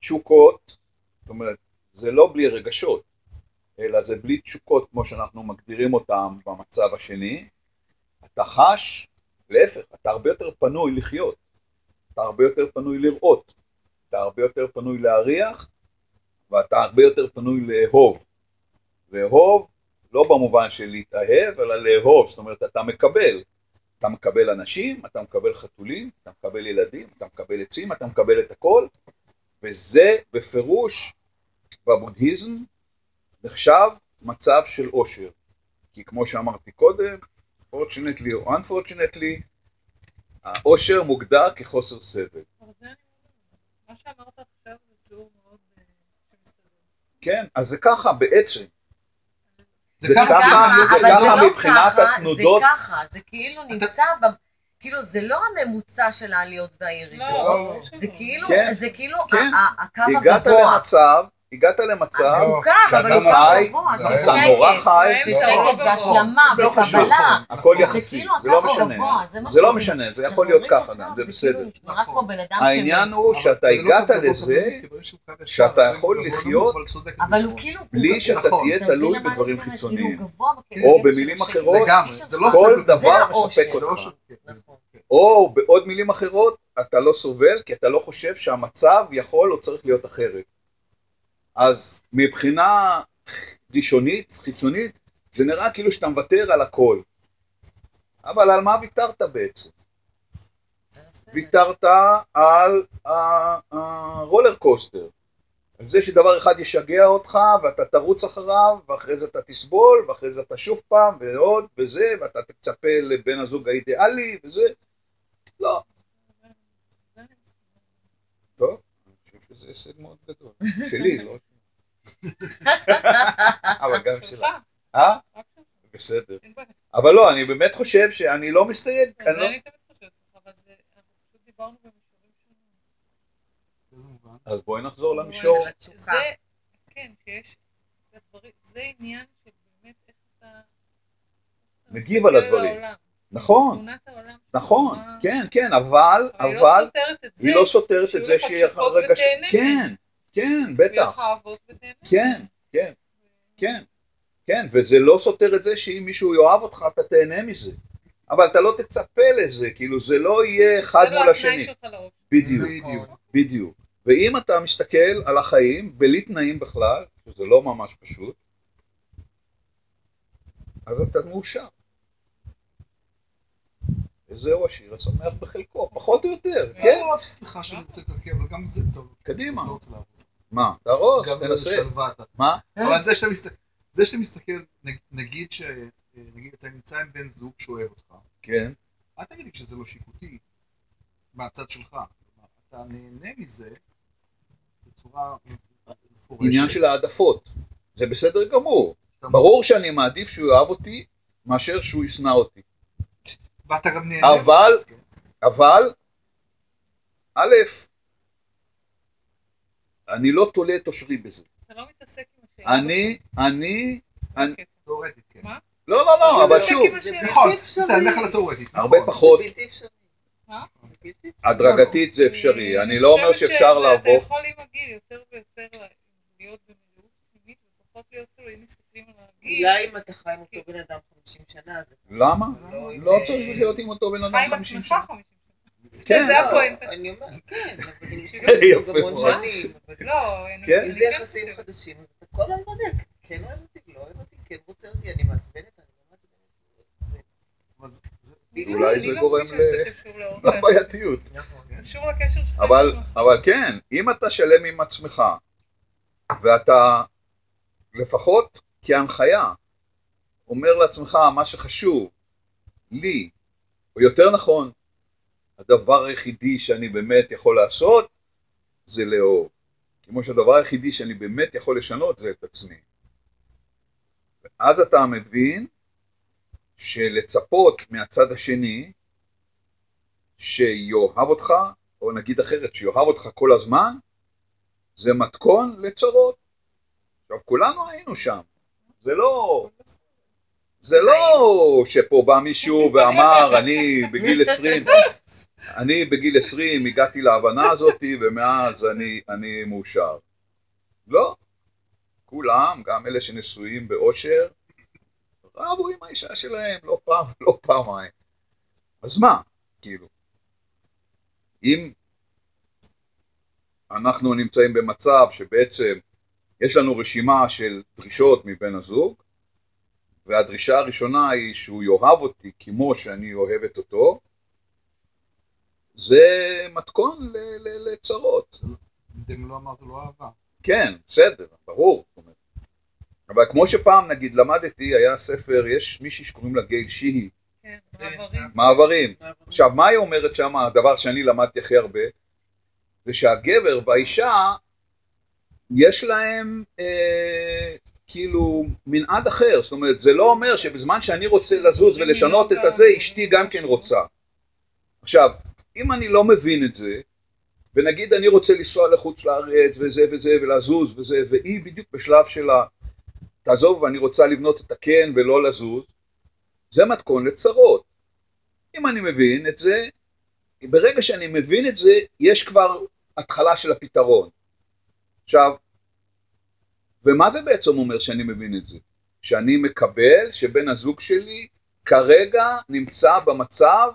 תשוקות, זאת אומרת, זה לא בלי רגשות, אלא זה בלי תשוקות כמו שאנחנו מגדירים אותם במצב השני. אתה חש, להפך, אתה הרבה יותר פנוי לחיות, אתה הרבה יותר פנוי לראות, אתה הרבה יותר פנוי להריח, ואתה הרבה יותר פנוי לאהוב. לאהוב, לא במובן של להתאהב, אלא לאהוב, זאת אומרת, אתה מקבל. אתה מקבל אנשים, אתה מקבל חתולים, אתה מקבל ילדים, אתה מקבל עצים, אתה מקבל את הכל, וזה בפירוש בבודהיזם נחשב מצב של עושר. כי כמו שאמרתי קודם, fortunately או unfortunately, העושר מוגדר כחוסר סבל. אבל זה אני אומר. מה שאמרת עכשיו זה תיאור מאוד אה. כן, אז זה ככה בעצם. זה זה ככה, זה ככה לא מבחינת התנודות. זה ככה, זה כאילו נמצא. כאילו זה לא הממוצע של העליות והירידות, לא, לא, לא. זה כאילו, כן, זה כאילו כן. הקו הגעת הגבוה. למצב, הגעת למצב הוא חי, של אתה נורא חי, לא, לא, לא חשוב. וקבלה. הכל זה יחסי, כאילו זה לא הקו משנה, זה זה לא. משנה, זה יכול להיות כשאנחנו ככה אומרים גם, זה כאילו בסדר. העניין. הוא אבל שאתה לא הגעת לזה שאתה יכול לחיות. כאילו... בלי שאתה. תהיה תלוי בדברים? חיצוניים. כאילו או במילים אחרות, לא כל דבר מספק אותך. נכון. או בעוד מילים אחרות, אתה לא סובל כי אתה לא חושב שהמצב יכול או צריך להיות אחרת. אז מבחינה ראשונית, חיצונית, זה נראה כאילו שאתה מוותר על הכל. אבל על מה ויתרת בעצם? ויתרת על הרולר קוסטר. על זה שדבר אחד ישגע אותך, ואתה תרוץ אחריו, ואחרי זה אתה תסבול, ואחרי זה אתה שוב פעם, ועוד, וזה, ואתה תצפה לבן הזוג האידיאלי, וזה. לא. טוב, שזה הישג מאוד גדול. שלי, לא? אבל גם שלך. אה? שלך, בסדר. אבל לא, אני באמת חושב שאני לא מסתייג. אני זה לא... אני תמיד חושבת ככה, אבל זה, אנחנו פשוט דיברנו במישורים שונים. באיזה מובן? אז בואי נחזור למישור. כן, שיש, זה עניין של באמת איך אתה... מגיב על הדברים. נכון. נכון, כן, כן, אבל, אבל היא לא סותרת את זה, לא את שיהיו לך רגע... כן, כן, ויהיה בטח. כן, כן, כן, כן, וזה לא סותר את זה שאם מישהו יאהב אותך, אתה תהנה מזה. אבל אתה לא תצפה לזה, כאילו זה לא יהיה אחד זה לא מול השני. בדיוק, בדיוק. בדיוק. ואם אתה מסתכל על החיים בלי תנאים בכלל, שזה לא ממש פשוט, אז אתה מאושר. וזהו השיר השמח בחלקו, פחות או יותר, כן, לא, סליחה שאני רוצה לקרקע, אבל גם זה טוב. קדימה. לא. מה, תהרוס, תנסה. מה? אבל זה שאתה מסתכל, נגיד ש... נגיד אתה נמצא עם בן זוג שאוהב אותך, כן, אל תגיד לי שזה לא שיפוטי מהצד שלך. אתה נהנה מזה בצורה מפורשת. עניין של העדפות, זה בסדר גמור, ברור שאני מעדיף שהוא יאהב אותי מאשר שהוא ישנא אותי, ואתה גם נהנה. אבל. אבל, א', אני לא תולה את אושרי בזה, אתה לא מתעסק עם השאלה. אני, אני, אני, אוקיי. תאורטית, כן. מה? לא, לא, לא, אבל זה שוב. נכון, אפשרי. בסדר, נלך לתאורטית. הרבה נכון. פחות, זה? זה אפשרי. הדרגתית זה אפשרי, אני לא אומר שאפשר לעבור, אתה יכול עם הגיל יותר ויותר להיות במילאות פנימית ופחות להיות תלוי, אולי אם אתה חי עם אותו בן אדם 50 שנה, זה... למה? לא, לא צריך לחיות עם אותו בן חי אדם עם 50 עצמך שנה, 50 שנה. כן, זה לא, הפואנטה. אני אומר, כן, אבל אם יפה גם המון מאוד. שנים. אבל לא, אני-? אם אני זה כן יחסים חושבת. חדשים, אז אתה כל הזמן בודק. כן אוהב אותי, לא אוהב אותי, כן רוצה אותי, אני מעצבנת, אני לא מעצבנת. אני אולי לא- זה אני לא גורם שזה. לבעייתיות. קשור לקשר שלך. אבל כן, אם אתה שלם עם עצמך, ואתה לפחות כהנחיה אומר לעצמך מה שחשוב לי, או יותר נכון, הדבר היחידי שאני באמת יכול לעשות זה לאהוב. כמו שהדבר היחידי שאני באמת יכול לשנות זה את עצמי. ואז אתה מבין שלצפות מהצד השני שיאהב אותך, או נגיד אחרת, שיאהב אותך כל הזמן, זה מתכון לצרות. עכשיו, כולנו היינו שם. זה לא... זה לא שפה בא מישהו ואמר, אני בגיל 20, אני בגיל 20 הגעתי להבנה הזאת, ומאז אני, אני מאושר. לא. כולם, גם אלה שנשואים באושר, רבו עם האישה שלהם, לא פעם ולא פעמיים. אז מה, כאילו? אם אנחנו נמצאים במצב שבעצם יש לנו רשימה של דרישות מבן הזוג, והדרישה הראשונה היא שהוא יאהב אותי כמו שאני אוהבת אותו, זה מתכון ל- ל- לצרות. אתם לא אמרת לו אהבה. כן, בסדר, ברור. אבל כמו שפעם, נגיד, למדתי, היה ספר, יש מישהי שקוראים לה גייל שיהי, כן, מעברים. מעברים. עכשיו, מה היא אומרת שם, הדבר שאני למדתי הכי הרבה, זה שהגבר והאישה, יש להם אה, כאילו מנעד אחר, זאת אומרת, זה לא אומר שבזמן שאני רוצה לזוז ולשנות את הזה, אשתי גם כן רוצה. עכשיו, אם אני לא מבין את זה, ונגיד אני רוצה לנסוע לחוץ לארץ וזה וזה ולזוז וזה, והיא בדיוק בשלב של ה... תעזוב, אני רוצה לבנות את הקן ולא לזוז, זה מתכון לצרות. אם אני מבין את זה, ברגע שאני מבין את זה, יש כבר התחלה של הפתרון. עכשיו, ומה זה בעצם אומר שאני מבין את זה? שאני מקבל שבן הזוג שלי כרגע נמצא במצב,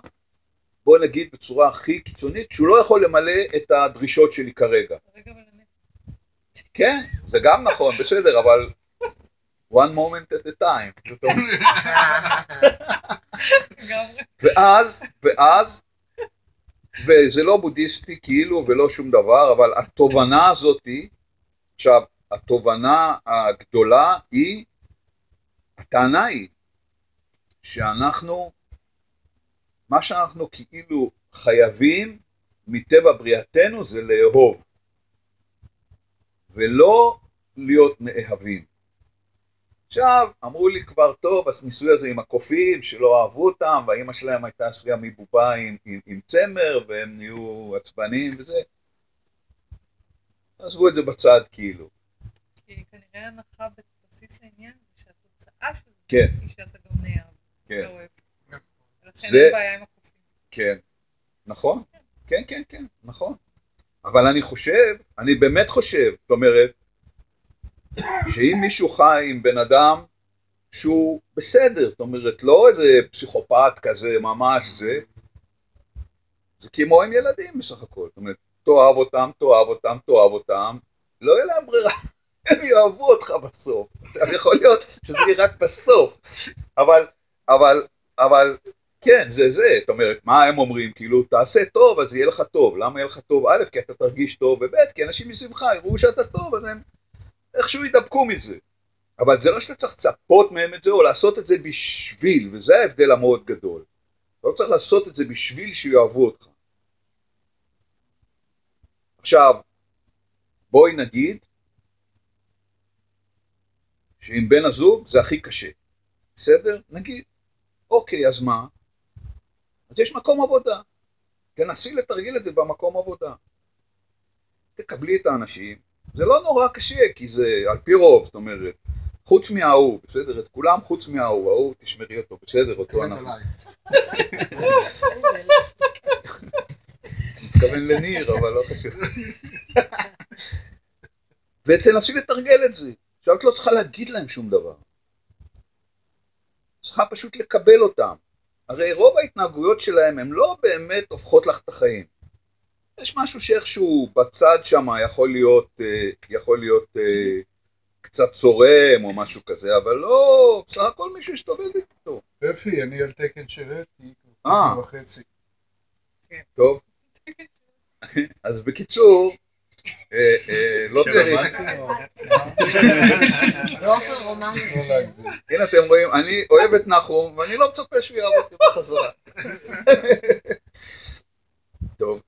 בוא נגיד בצורה הכי קיצונית, שהוא לא יכול למלא את הדרישות שלי כרגע. כן, זה גם נכון, בסדר, אבל one moment at a time. ואז, ואז, וזה לא בודהיסטי כאילו ולא שום דבר, אבל התובנה הזאתי, עכשיו, התובנה הגדולה היא, הטענה היא שאנחנו, מה שאנחנו כאילו חייבים מטבע בריאתנו זה לאהוב, ולא להיות נאהבים. עכשיו, אמרו לי כבר, טוב, אז ניסוי הזה עם הקופים, שלא אהבו אותם, והאימא שלהם הייתה עשויה מבובה עם, עם, עם צמר, והם נהיו עצבניים וזה. עזבו את זה בצד, כאילו. כי כנראה הנחה בבסיס העניין זה שהתוצאה של זה כן. היא שאתה גם נאהב. כן. אוהב. ולכן זה- אין בעיה עם הקופים. כן, נכון, כן, כן, כן, נכון. אבל אני חושב, אני באמת חושב, זאת אומרת, שאם מישהו חי עם בן אדם שהוא בסדר, זאת אומרת, לא איזה פסיכופת כזה, ממש זה, זה כמו עם ילדים בסך הכל, זאת אומרת, תאהב אותם, תאהב אותם, תאהב אותם, לא יהיה להם ברירה, הם יאהבו אותך בסוף. עכשיו, יכול להיות שזה יהיה רק בסוף, אבל, אבל, אבל, כן, זה זה, זאת אומרת, מה הם אומרים? כאילו, תעשה טוב, אז יהיה לך טוב. למה יהיה לך טוב? א', כי אתה תרגיש טוב, וב', כי אנשים מסביבך יראו שאתה טוב, אז הם איכשהו ידבקו מזה. אבל זה לא שאתה צריך לצפות מהם את זה, או לעשות את זה בשביל, וזה ההבדל המאוד גדול. לא צריך לעשות את זה בשביל שיאהבו אותך. עכשיו, בואי נגיד שעם בן הזוג זה הכי קשה. בסדר? נגיד. אוקיי, אז מה? אז יש מקום עבודה. תנסי לתרגיל את זה במקום עבודה. תקבלי את האנשים. זה לא נורא קשה, כי זה על פי רוב, זאת אומרת, חוץ מההוא, בסדר? את כולם חוץ מההוא, ההוא תשמרי אותו, בסדר? אותו אנחנו. מתכוון לניר, אבל לא חשוב. ותנסי לתרגל את זה. עכשיו את לא צריכה להגיד להם שום דבר. צריכה פשוט לקבל אותם. הרי רוב ההתנהגויות שלהם הן לא באמת הופכות לך את החיים. יש משהו שאיכשהו בצד שם יכול להיות, אה, יכול להיות אה, קצת צורם או משהו כזה, אבל לא, בסך הכל מישהו שתעובד איתו. אפי, אני על תקן של אתי, אה. וחצי. טוב. אז בקיצור, אה, אה, לא צריך. לא להגזים. הנה אתם רואים, אני אוהב את נחום, ואני לא מצפה שהוא יאהב אותי בחזרה. טוב,